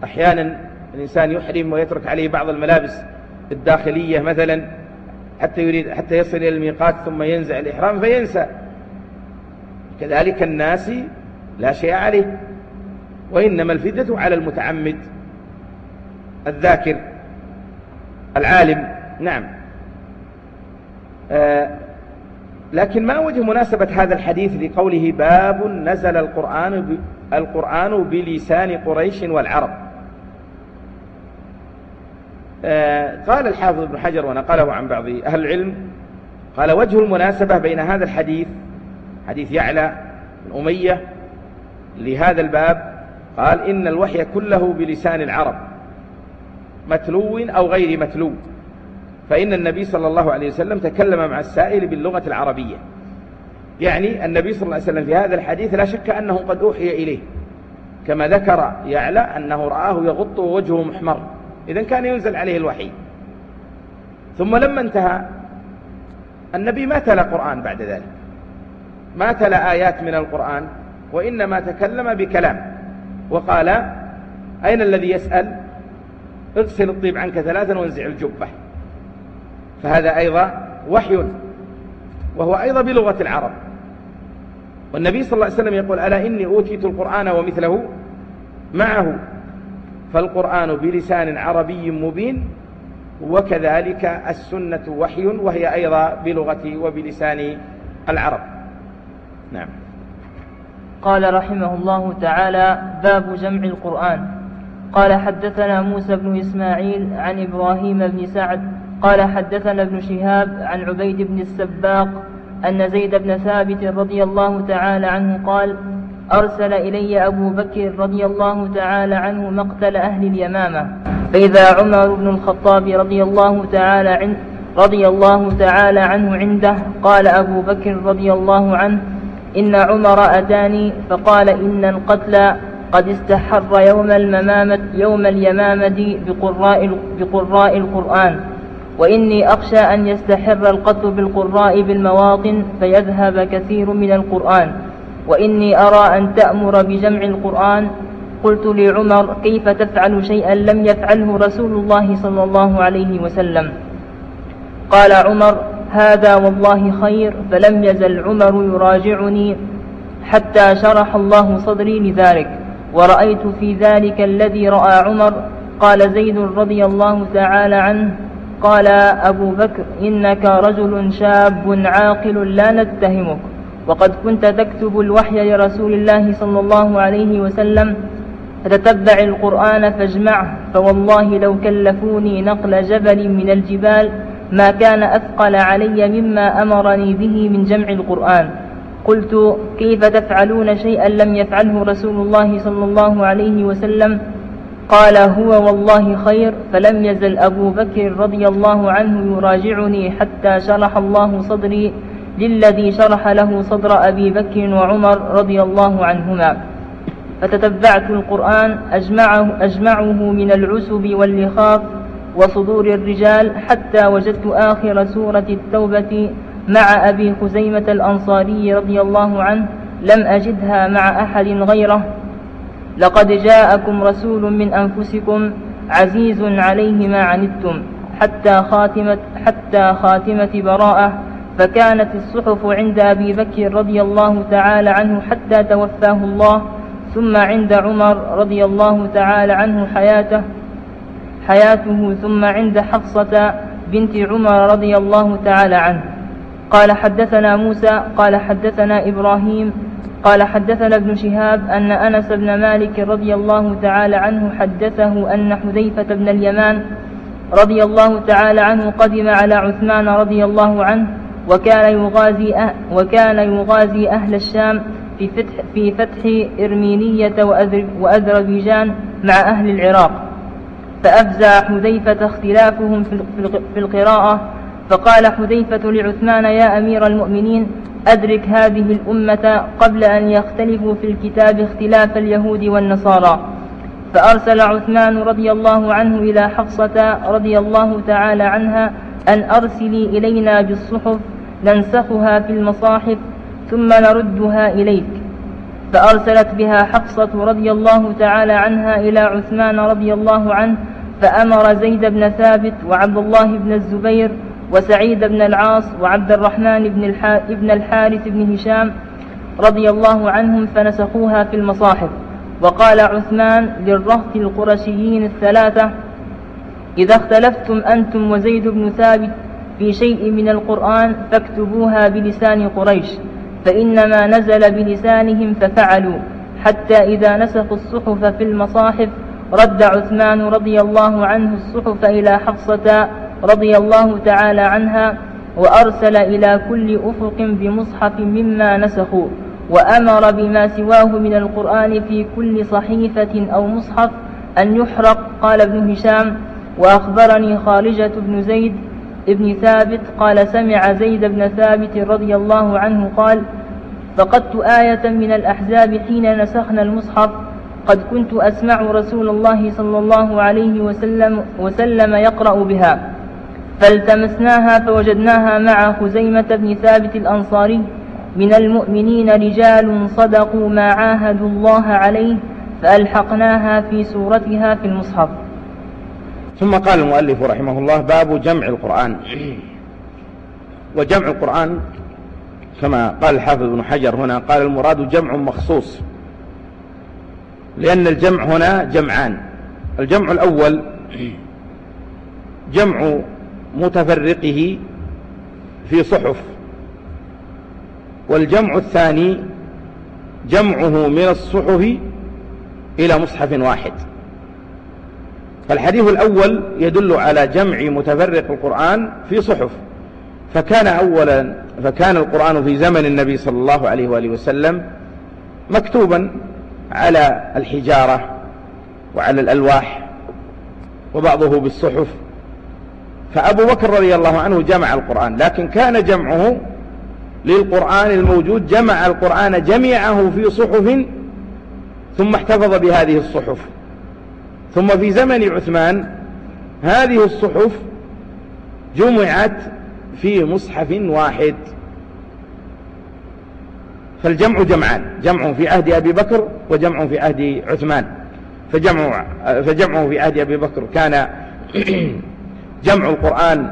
أحيانا الإنسان يحرم ويترك عليه بعض الملابس الداخلية مثلا حتى يريد حتى يصل إلى الميقات ثم ينزع الإحرام فينسى. كذلك الناس لا شيء عليه. وإنما الفدة على المتعمد الذاكر العالم. نعم. آه لكن ما وجه مناسبة هذا الحديث لقوله باب نزل القرآن القرآن بلسان قريش والعرب؟ آه قال الحافظ ابن حجر ونقله عن بعض أهل العلم قال وجه المناسبة بين هذا الحديث حديث يعلى بن أمية لهذا الباب قال إن الوحي كله بلسان العرب متلو أو غير متلو. فإن النبي صلى الله عليه وسلم تكلم مع السائل باللغة العربية. يعني النبي صلى الله عليه وسلم في هذا الحديث لا شك أنه قد أوحي إليه. كما ذكر يعلى أنه رآه يغط وجهه محمر. إذا كان ينزل عليه الوحي. ثم لما انتهى النبي ما تلا قرآن بعد ذلك. ما تلا آيات من القرآن وإنما تكلم بكلام. وقال أين الذي يسأل؟ اغسل الطيب عنك ثلاثا وانزع الجبة. فهذا أيضا وحي وهو أيضا بلغة العرب. والنبي صلى الله عليه وسلم يقول ألا إني أوتيت القرآن ومثله معه؟ فالقرآن بلسان عربي مبين وكذلك السنة وحي وهي أيضا بلغة وبلسان العرب. نعم. قال رحمه الله تعالى باب جمع القرآن. قال حدثنا موسى بن إسماعيل عن إبراهيم بن سعد. قال حدثنا ابن شهاب عن عبيد بن السباق أن زيد بن ثابت رضي الله تعالى عنه قال أرسل إلي أبو بكر رضي الله تعالى عنه مقتل أهل اليمامة. فإذا عمر بن الخطاب رضي الله تعالى عنه رضي الله تعالى عنه عنده قال أبو بكر رضي الله عنه إن عمر أتاني فقال إن القتل قد استحر يوم الممامة يوم اليمامة بقراء, بقراء القرآن. وإني أخشى أن يستحر القتل بالقراء بالمواطن فيذهب كثير من القرآن. وإني أرى أن تأمر بجمع القرآن. قلت لعمر كيف تفعل شيئا لم يفعله رسول الله صلى الله عليه وسلم؟ قال عمر هذا والله خير فلم يزل عمر يراجعني حتى شرح الله صدري لذلك. ورأيت في ذلك الذي رأى عمر. قال زيد رضي الله تعالى عنه قال أبو بكر إنك رجل شاب عاقل لا نتهمك. وقد كنت تكتب الوحي لرسول الله صلى الله عليه وسلم فتتبع القرآن فاجمعه فوالله لو كلفوني نقل جبل من الجبال ما كان أثقل علي مما أمرني به من جمع القرآن. قلت كيف تفعلون شيئا لم يفعله رسول الله صلى الله عليه وسلم؟ قال هو والله خير فلم يزل أبو بكر رضي الله عنه يراجعني حتى شرح الله صدري للذي شرح له صدر أبي بكر وعمر رضي الله عنهما. فتتبعت القرآن أجمعه, أجمعه من العسب واللخاف وصدور الرجال حتى وجدت آخر سورة التوبة مع أبي خزيمة الأنصاري رضي الله عنه لم أجدها مع أحد غيره. لقد جاءكم رسول من أنفسكم عزيز عليه ما عنتم حتى خاتمة, حتى خاتمة براءة فكانت الصحف عند أبي بكر رضي الله تعالى عنه حتى توفاه الله ثم عند عمر رضي الله تعالى عنه حياته حياته ثم عند حفصة بنت عمر رضي الله تعالى عنه. قال حدثنا موسى قال حدثنا إبراهيم قال حدثنا ابن شهاب أن أنس بن مالك رضي الله تعالى عنه حدثه أن حذيفة بن اليمان رضي الله تعالى عنه قدم على عثمان رضي الله عنه وكان يغازي أه وكان يغازي أهل الشام في فتح في فتح إرمينية وأذربيجان مع أهل العراق. فأفزع حذيفة اختلافهم في القراءة فقال حذيفة لعثمان يا أمير المؤمنين أدرك هذه الأمة قبل أن يختلفوا في الكتاب اختلاف اليهود والنصارى. فأرسل عثمان رضي الله عنه إلى حفصة رضي الله تعالى عنها أن أرسلي إلينا بالصحف ننسخها في المصاحف ثم نردها إليك. فأرسلت بها حفصة رضي الله تعالى عنها إلى عثمان رضي الله عنه فأمر زيد بن ثابت وعبد الله بن الزبير وسعيد بن العاص وعبد الرحمن بن, بن الحارث بن هشام رضي الله عنهم فنسخوها في المصاحف. وقال عثمان للرهط القرشيين الثلاثة إذا اختلفتم أنتم وزيد بن ثابت في شيء من القرآن فاكتبوها بلسان قريش. فإنما نزل بلسانهم ففعلوا حتى إذا نسخوا الصحف في المصاحف رد عثمان رضي الله عنه الصحف إلى حفصة رضي الله تعالى عنها وأرسل إلى كل أفق بمصحف مما نسخوا وأمر بما سواه من القرآن في كل صحيفة أو مصحف أن يحرق قال ابن هشام. وأخبرني خارجة بن زيد ابن ثابت قال سمع زيد بن ثابت رضي الله عنه قال فقدت آية من الأحزاب حين نسخنا المصحف قد كنت أسمع رسول الله صلى الله عليه وسلم, وسلم يقرأ بها فالتمسناها فوجدناها مع خزيمة بن ثابت الأنصاري من المؤمنين رجال صدقوا ما عاهدوا الله عليه فألحقناها في سورتها في المصحف. ثم قال المؤلف رحمه الله باب جمع القرآن. وجمع القرآن كما قال الحافظ بن حجر هنا قال المراد جمع مخصوص لأن الجمع هنا جمعان. الجمع الأول جمع متفرقه في صحف والجمع الثاني جمعه من الصحف إلى مصحف واحد. فالحديث الأول يدل على جمع متفرق القرآن في صحف. فكان أولا فكان القرآن في زمن النبي صلى الله عليه وآله وسلم مكتوبا على الحجارة وعلى الألواح وبعضه بالصحف. فأبو بكر رضي الله عنه جمع القرآن لكن كان جمعه للقرآن الموجود جمع القرآن جميعه في صحف ثم احتفظ بهذه الصحف. ثم في زمن عثمان هذه الصحف جمعت في مصحف واحد. فالجمع جمعان جمع في عهد أبي بكر وجمع في عهد عثمان. فجمع فجمعه في عهد أبي بكر. كان جمع القرآن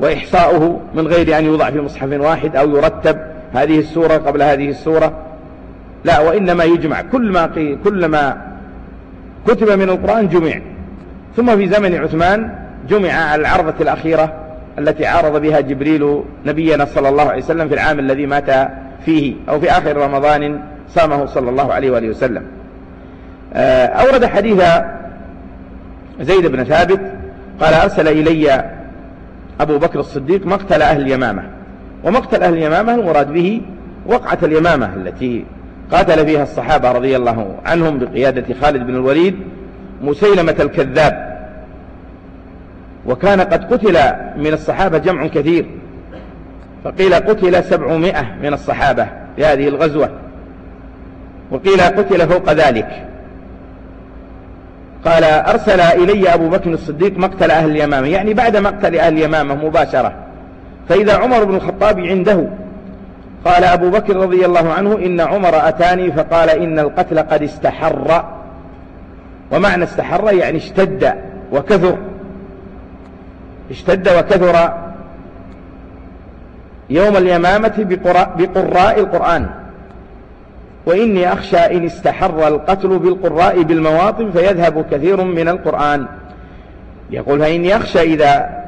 وإحصاؤه من غير أن يوضع في مصحف واحد أو يرتب هذه السورة قبل هذه السورة. لا وإنما يجمع كل ما, كل ما كتب من القرآن جمع ثم في زمن عثمان جمع العرضة الأخيرة التي عارض بها جبريل نبينا صلى الله عليه وسلم في العام الذي مات فيه أو في آخر رمضان صامه صلى الله عليه وآله وسلم. آه، أورد حديث زيد بن ثابت قال أرسل إلي أبو بكر الصديق مقتل أهل اليمامة. ومقتل أهل اليمامة المراد به وقعة اليمامة التي قاتل فيها الصحابة رضي الله عنهم بقيادة خالد بن الوليد مسيلمة الكذاب. وكان قد قتل من الصحابة جمع كثير. فقيل قتل سبعمائة من الصحابة في هذه الغزوة. وقيل قتل فوق ذلك. قال أرسل إلي أبو بكر الصديق مقتل أهل اليمامة يعني بعد مقتل أهل اليمامة مباشرة. فإذا عمر بن الخطاب عنده قال أبو بكر رضي الله عنه إن عمر أتاني فقال إن القتل قد استحر. ومعنى استحر يعني اشتد وكثر. اشتد وكثر يوم اليمامة بقراء القرآن. وإني أخشى إن استحر القتل بالقراء بالمواطن فيذهب كثير من القرآن. يقول فإني أخشى إذا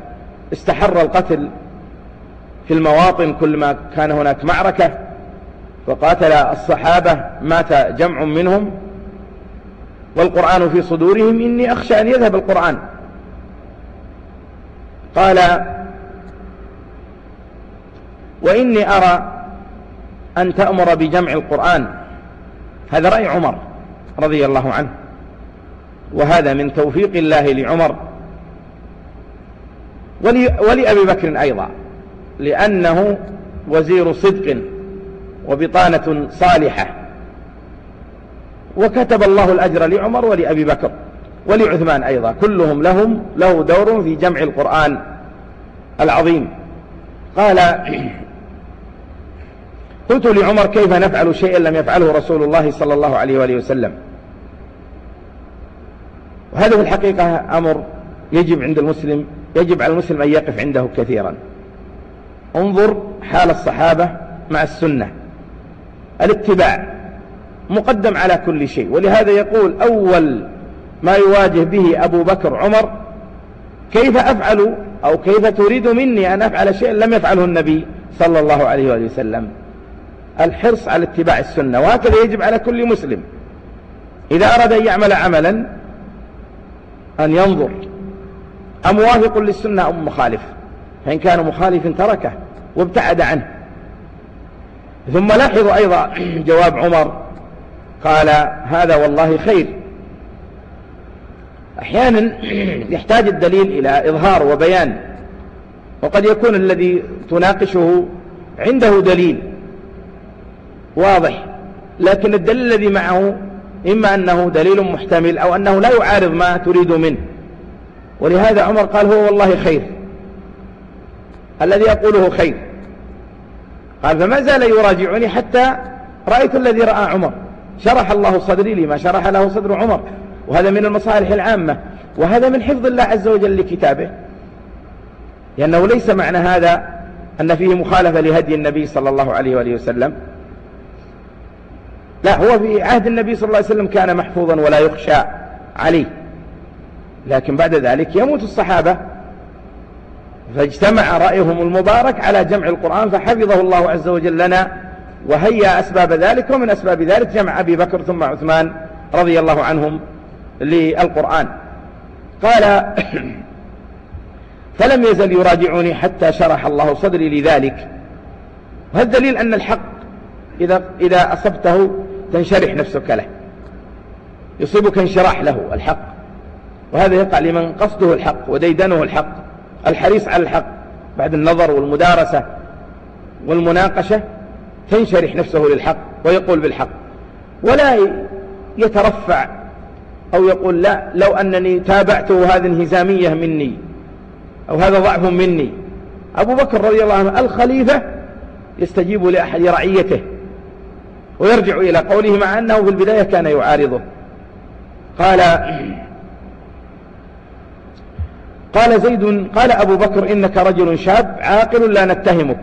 استحر القتل في المواطن كل ما كان هناك معركة وقاتل الصحابة مات جمع منهم. والقرآن في صدورهم إني أخشى أن يذهب القرآن. قال وإني أرى أن تأمر بجمع القرآن. هذا رأي عمر رضي الله عنه وهذا من توفيق الله لعمر. ولأبي بكر أيضا. لأنه وزير صدق وبطانة صالحة. وكتب الله الأجر لعمر ولأبي بكر ولعثمان أيضا. كلهم لهم له دور في جمع القرآن العظيم. قال قلت لعمر كيف نفعل شيئا لم يفعله رسول الله صلى الله عليه وآله وسلم؟ وهذا في الحقيقة أمر يجب عند المسلم يجب على المسلم أن يقف عنده كثيرا. انظر حال الصحابة مع السنة. الاتباع مقدم على كل شيء ولهذا يقول أول ما يواجه به أبو بكر عمر كيف أفعل أو كيف تريد مني أن أفعل شيئا لم يفعله النبي صلى الله عليه وآله وسلم. الحرص على اتباع السنة وهكذا يجب على كل مسلم. إذا أراد أن يعمل عملا أن ينظر. أموافق للسنة أم مخالف؟ فإن كان مخالف تركه وابتعد عنه. ثم لاحظوا أيضا جواب عمر قال هذا والله خير. أحيانا يحتاج الدليل إلى إظهار وبيان وقد يكون الذي تناقشه عنده دليل واضح لكن الدليل الذي معه إما أنه دليل محتمل أو أنه لا يعارض ما تريد منه. ولهذا عمر قال هو والله خير. الذي أقوله خير. قال فما زال يراجعني حتى رأيت الذي رأى عمر. شرح الله صدري لما شرح له صدر عمر. وهذا من المصالح العامة. وهذا من حفظ الله عز وجل لكتابه. لأنه ليس معنى هذا أن فيه مخالفة لهدي النبي صلى الله عليه وآله وسلم. لا هو في عهد النبي صلى الله عليه وسلم كان محفوظا ولا يخشى عليه. لكن بعد ذلك يموت الصحابة. فاجتمع رأيهم المبارك على جمع القرآن فحفظه الله عز وجل لنا وهيأ أسباب ذلك ومن أسباب ذلك جمع أبي بكر ثم عثمان رضي الله عنهم للقرآن. قال فلم يزل يراجعني حتى شرح الله صدري لذلك. وهذا دليل أن الحق إذا, إذا أصبته تنشرح نفسك له. يصيبك انشراح له الحق. وهذا يقع لمن قصده الحق وديدنه الحق. الحريص على الحق بعد النظر والمدارسة والمناقشة تنشرح نفسه للحق ويقول بالحق. ولا يترفع أو يقول لا لو أنني تابعته هذه انهزامية مني أو هذا ضعف مني. أبو بكر رضي الله عنه الخليفة يستجيب لأحد رعيته ويرجع إلى قوله مع أنه في البداية كان يعارضه. قال قال زيد قال أبو بكر إنك رجل شاب عاقل لا نتهمك.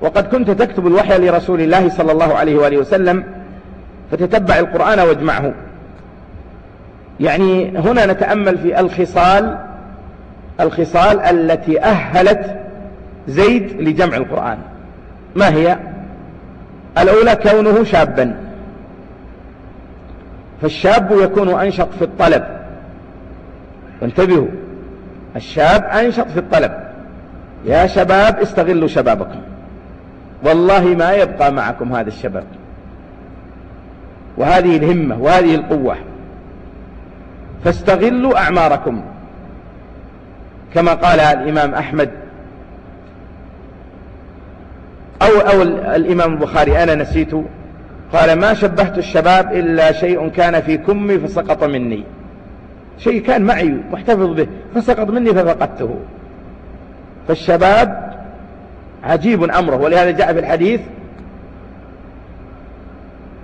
وقد كنت تكتب الوحي لرسول الله صلى الله عليه وآله وسلم فتتبع القرآن واجمعه. يعني هنا نتأمل في الخصال الخصال التي أهلت زيد لجمع القرآن. ما هي؟ الأولى كونه شابا. فالشاب يكون أنشط في الطلب. وانتبهوا الشاب أنشط في الطلب. يا شباب استغلوا شبابكم. والله ما يبقى معكم هذا الشباب. وهذه الهمة وهذه القوة. فاستغلوا أعماركم. كما قال الإمام أحمد. أو, أو الإمام البخاري أنا نسيت. قال ما شبهت الشباب إلا شيء كان في كمي فسقط مني. شيء كان معي محتفظ به فسقط مني ففقدته. فالشباب عجيب أمره ولهذا جاء في الحديث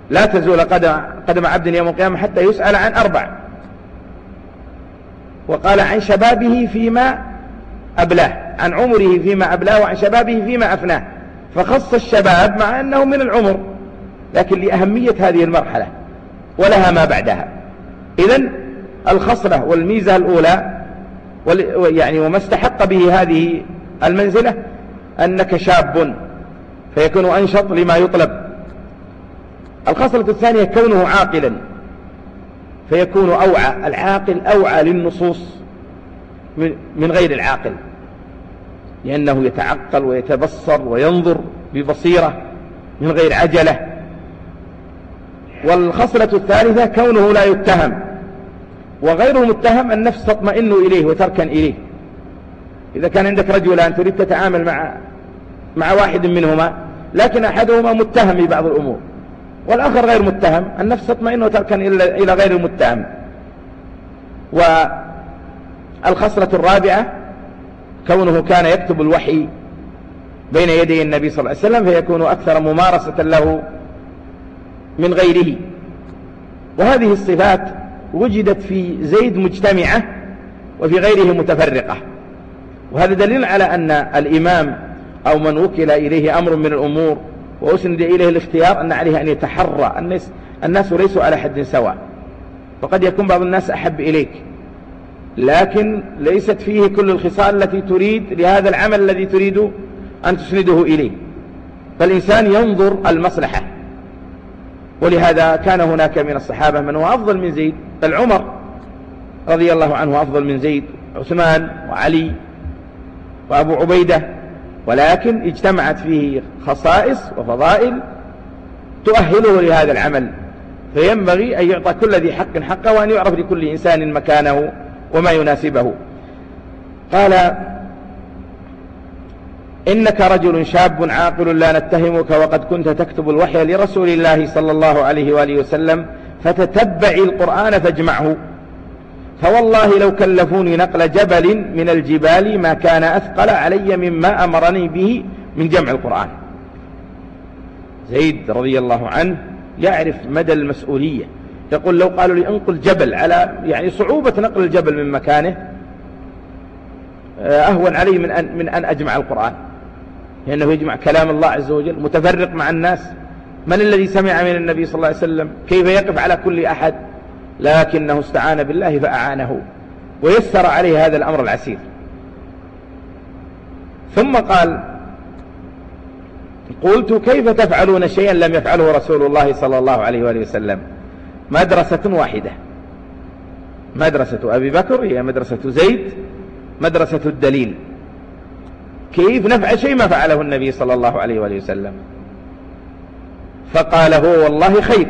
لا تزول قدم, قدم عبد يوم القيامة حتى يسأل عن أربع. وقال عن شبابه فيما أبلاه عن عمره فيما أبلاه وعن شبابه فيما أفناه. فخص الشباب مع أنه من العمر لكن لأهمية هذه المرحلة ولها ما بعدها. إذا الخصلة والميزة الأولى يعني وما استحق به هذه المنزلة أنك شاب فيكون أنشط لما يطلب. الخصلة الثانية كونه عاقلا فيكون أوعى العاقل أوعى للنصوص من غير العاقل لأنه يتعقل ويتبصر وينظر ببصيرة من غير عجلة. والخصلة الثالثة كونه لا يتهم وغيره متهم النفس تطمئن إليه وتركن إليه. إذا كان عندك رجلان تريد تتعامل مع مع واحد منهما لكن أحدهما متهم ببعض الأمور. والآخر غير متهم النفس تطمئن وتركن إلى غير المتهم. والخصلة الرابعة كونه كان يكتب الوحي بين يدي النبي صلى الله عليه وسلم فيكون أكثر ممارسة له من غيره. وهذه الصفات وجدت في زيد مجتمعة وفي غيره متفرقة. وهذا دليل على أن الإمام أو من وكل إليه أمر من الأمور وأسند إليه الاختيار أن عليه أن يتحرى. الناس, الناس ليسوا على حد سواء. وقد يكون بعض الناس أحب إليك. لكن ليست فيه كل الخصال التي تريد لهذا العمل الذي تريد أن تسنده إليه. فالإنسان ينظر المصلحة. ولهذا كان هناك من الصحابة من هو أفضل من زيد بل عمر رضي الله عنه أفضل من زيد عثمان وعلي وأبو عبيدة ولكن اجتمعت فيه خصائص وفضائل تؤهله لهذا العمل فينبغي أن يعطى كل ذي حق حقه وأن يعرف لكل إنسان مكانه وما يناسبه. قال إنك رجل شاب عاقل لا نتهمك وقد كنت تكتب الوحي لرسول الله صلى الله عليه وآله وسلم فتتبع القرآن فاجمعه. فوالله لو كلفوني نقل جبل من الجبال ما كان أثقل علي مما أمرني به من جمع القرآن. زيد رضي الله عنه يعرف مدى المسؤولية. يقول لو قالوا لي انقل جبل على يعني صعوبة نقل الجبل من مكانه أهون علي من أن, من أن أجمع القرآن. لأنه يجمع كلام الله عز وجل متفرق مع الناس. من الذي سمع من النبي صلى الله عليه وسلم؟ كيف يقف على كل أحد؟ لكنه استعان بالله فأعانه ويسر عليه هذا الأمر العسير. ثم قال قلت كيف تفعلون شيئا لم يفعله رسول الله صلى الله عليه وآله وسلم؟ مدرسة واحدة. مدرسة أبي بكر هي مدرسة زيد مدرسة الدليل. كيف نفعل شيء ما فعله النبي صلى الله عليه وآله وسلم. فقال هو والله خير.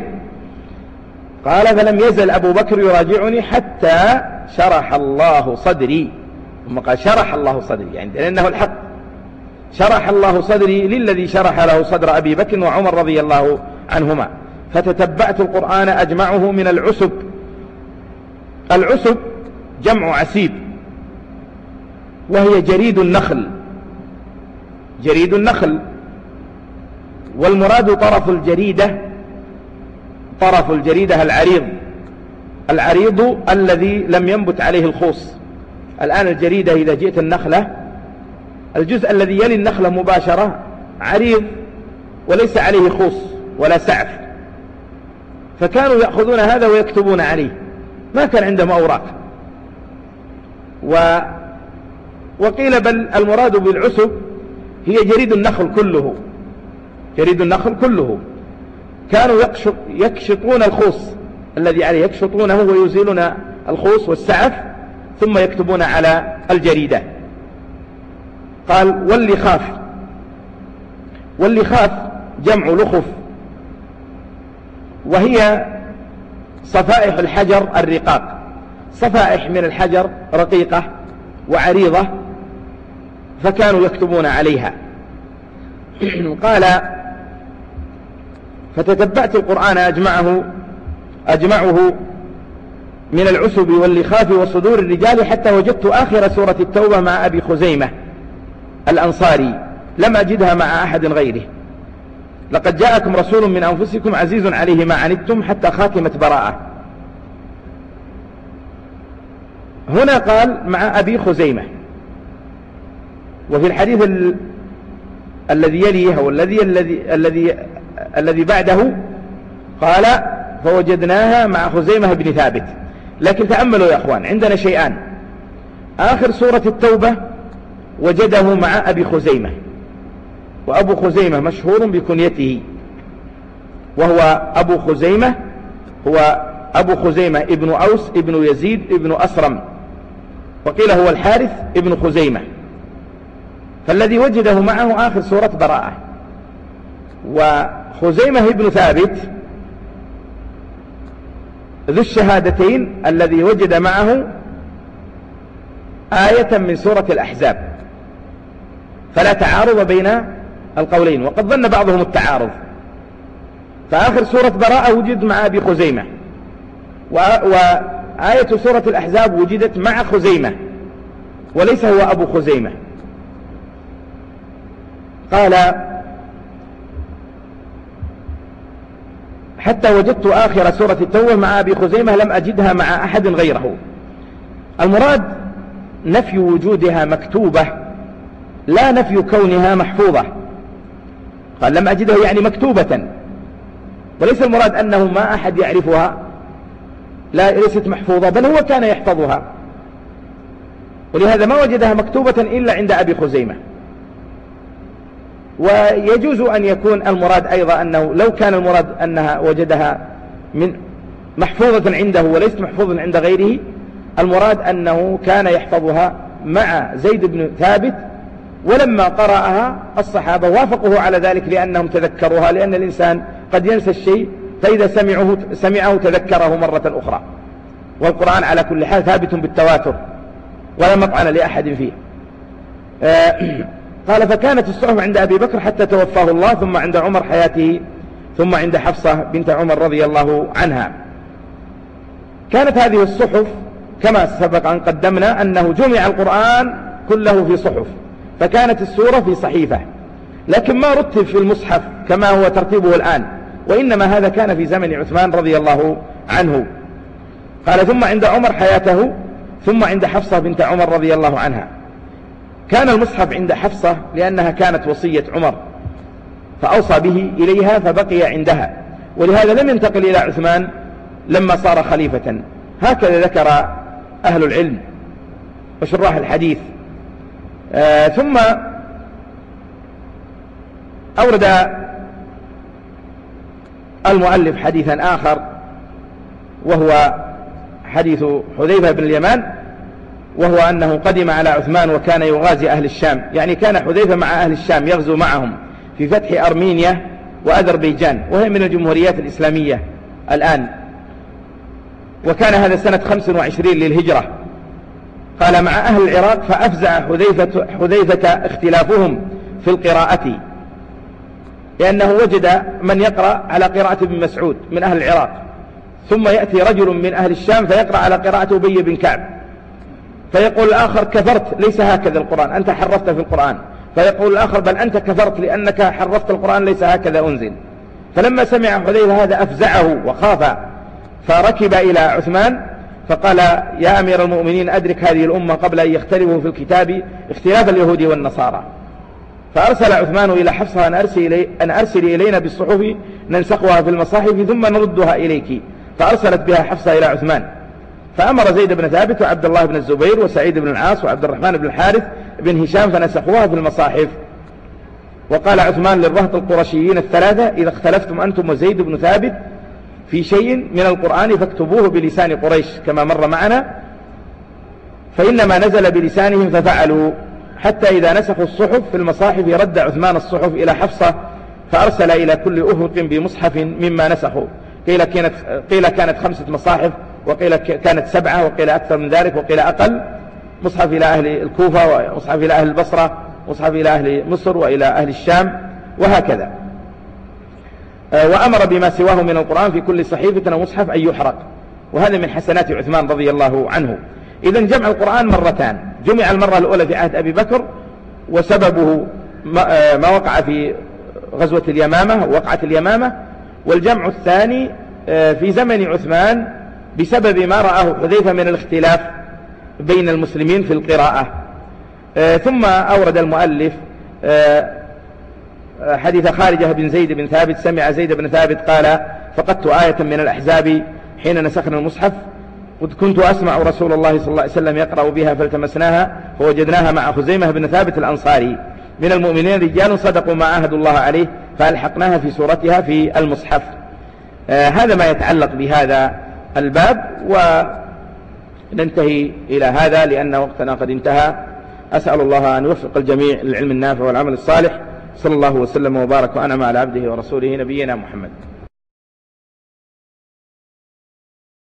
قال فلم يزل أبو بكر يراجعني حتى شرح الله صدري. ثم قال شرح الله صدري يعني لأنه الحق. شرح الله صدري للذي شرح له صدر أبي بكر وعمر رضي الله عنهما. فتتبعت القرآن أجمعه من العسب. العسب جمع عسيب. وهي جريد النخل. جريد النخل. والمراد طرف الجريدة طرف الجريدة العريض. العريض الذي لم ينبت عليه الخوص. الآن الجريدة إذا جئت النخلة الجزء الذي يلي النخلة مباشرة عريض وليس عليه خوص ولا سعف. فكانوا يأخذون هذا ويكتبون عليه. ما كان عندهم أوراق. و وقيل بل المراد بالعسب هي جريد النخل كله. جريد النخل كله. كانوا يكشط يكشطون الخوص. الذي عليه يكشطونه ويزيلون الخوص والسعف ثم يكتبون على الجريدة. قال واللخاف واللخاف جمع لخف. وهي صفائح الحجر الرقاق. صفائح من الحجر رقيقة وعريضة فكانوا يكتبون عليها. قال فتتبعت القرآن أجمعه أجمعه من العسب واللخاف وصدور الرجال حتى وجدت آخر سورة التوبة مع أبي خزيمة الأنصاري. لم أجدها مع أحد غيره. لقد جاءكم رسول من أنفسكم عزيز عليه ما عنتم حتى خاتمة براءة. هنا قال مع أبي خزيمة وفي الحديث ال... الذي يليه أو الذي الذي الذي الذي بعده قال فوجدناها مع خزيمة بن ثابت. لكن تأملوا يا أخوان عندنا شيئان. آخر سورة التوبة وجده مع أبي خزيمة. وأبو خزيمة مشهور بكنيته. وهو أبو خزيمة هو أبو خزيمة ابن أوس ابن يزيد ابن أسرم. وقيل هو الحارث ابن خزيمة. فالذي وجده معه آخر سورة براءة. وخزيمة ابن ثابت ذو الشهادتين الذي وجد معه آية من سورة الأحزاب. فلا تعارض بين القولين. وقد ظن بعضهم التعارض. فآخر سورة براءة وجد مع أبي خزيمة. وآية سورة الأحزاب وجدت مع خزيمة. وليس هو أبو خزيمة. قال حتى وجدت آخر سورة التوبة مع أبي خزيمة لم أجدها مع أحد غيره. المراد نفي وجودها مكتوبة لا نفي كونها محفوظة. قال لم أجدها يعني مكتوبة. وليس المراد أنه ما أحد يعرفها لا ليست محفوظة بل هو كان يحفظها. ولهذا ما وجدها مكتوبة إلا عند أبي خزيمة. ويجوز أن يكون المراد أيضا أنه لو كان المراد أنها وجدها من محفوظة عنده وليست محفوظة عند غيره المراد أنه كان يحفظها مع زيد بن ثابت ولما قرأها الصحابة وافقوه على ذلك لأنهم تذكروها لأن الإنسان قد ينسى الشيء فإذا سمعه, سمعه تذكره مرة أخرى. والقرآن على كل حال ثابت بالتواتر ولا مطعن لأحد فيه. آه، قال فكانت الصحف عند أبي بكر حتى توفاه الله ثم عند عمر حياته ثم عند حفصة بنت عمر رضي الله عنها. كانت هذه الصحف كما سبق أن قدمنا أنه جمع القرآن كله في صحف فكانت السورة في صحيفة. لكن ما رتب في المصحف كما هو ترتيبه الآن وإنما هذا كان في زمن عثمان رضي الله عنه. قال ثم عند عمر حياته ثم عند حفصة بنت عمر رضي الله عنها. كان المصحف عند حفصة لأنها كانت وصية عمر فأوصى به إليها فبقي عندها ولهذا لم ينتقل إلى عثمان لما صار خليفة. هكذا ذكر أهل العلم وشراح الحديث. آه ثم أورد المؤلف حديثا آخر وهو حديث حذيفة بن اليمان وهو أنه قدم على عثمان وكان يغازي أهل الشام. يعني كان حذيفة مع أهل الشام يغزو معهم في فتح أرمينيا وأذربيجان وهي من الجمهوريات الإسلامية الآن. وكان هذا سنة 25 للهجرة. قال مع أهل العراق فأفزع حذيفة, حذيفة اختلافهم في القراءة لأنه وجد من يقرأ على قراءة ابن مسعود من أهل العراق. ثم يأتي رجل من أهل الشام فيقرأ على قراءة أبي بن كعب. فيقول الآخر كفرت ليس هكذا القرآن أنت حرفت في القرآن. فيقول الآخر بل أنت كفرت لأنك حرفت القرآن ليس هكذا أنزل. فلما سمع حذيفة هذا أفزعه وخاف فركب إلى عثمان فقال يا أمير المؤمنين أدرك هذه الأمة قبل أن يختلفوا في الكتاب اختلاف اليهود والنصارى. فأرسل عثمان إلى حفصة أن أرسل, أن أرسل إلينا بالصحف ننسخها في المصاحف ثم نردها إليك. فأرسلت بها حفصة إلى عثمان. فأمر زيد بن ثابت وعبد الله بن الزبير وسعيد بن العاص وعبد الرحمن بن الحارث بن هشام فنسخوها في المصاحف. وقال عثمان للرهط القرشيين الثلاثة إذا اختلفتم أنتم وزيد بن ثابت في شيء من القرآن فاكتبوه بلسان قريش كما مر معنا. فإنما نزل بلسانهم ففعلوا. حتى إذا نسخوا الصحف في المصاحف رد عثمان الصحف إلى حفصة فأرسل إلى كل أفق بمصحف مما نسخوا. قيل قيل كانت خمسة مصاحف وقيل كانت سبعة وقيل أكثر من ذلك وقيل أقل. مصحف إلى أهل الكوفة ومصحف إلى أهل البصرة مصحف إلى أهل مصر وإلى أهل الشام وهكذا. آه، وأمر بما سواه من القرآن في كل صحيفة ومصحف أن يحرق. وهذا من حسنات عثمان رضي الله عنه. إذا جمع القرآن مرتان. جمع المرة الأولى في عهد أبي بكر وسببه ما آه، وقع في غزوة اليمامة وقعة اليمامة. والجمع الثاني آه، في زمن عثمان بسبب ما رآه حذيفة من الاختلاف بين المسلمين في القراءة. آه، ثم أورد المؤلف حديث خارجة بن زيد بن ثابت سمع زيد بن ثابت قال فقدت آية من الأحزاب حين نسخنا المصحف كنت أسمع رسول الله صلى الله عليه وسلم يقرأ بها فالتمسناها فوجدناها مع خزيمة بن ثابت الأنصاري. من المؤمنين رجال صدقوا ما عاهدوا الله عليه فألحقناها في سورتها في المصحف. آه هذا ما يتعلق بهذا الباب وننتهي إلى هذا لأن وقتنا قد انتهى. أسأل الله أن يوفق الجميع للعلم النافع والعمل الصالح. صلى الله وسلم وبارك وأنعم على عبده ورسوله نبينا محمد.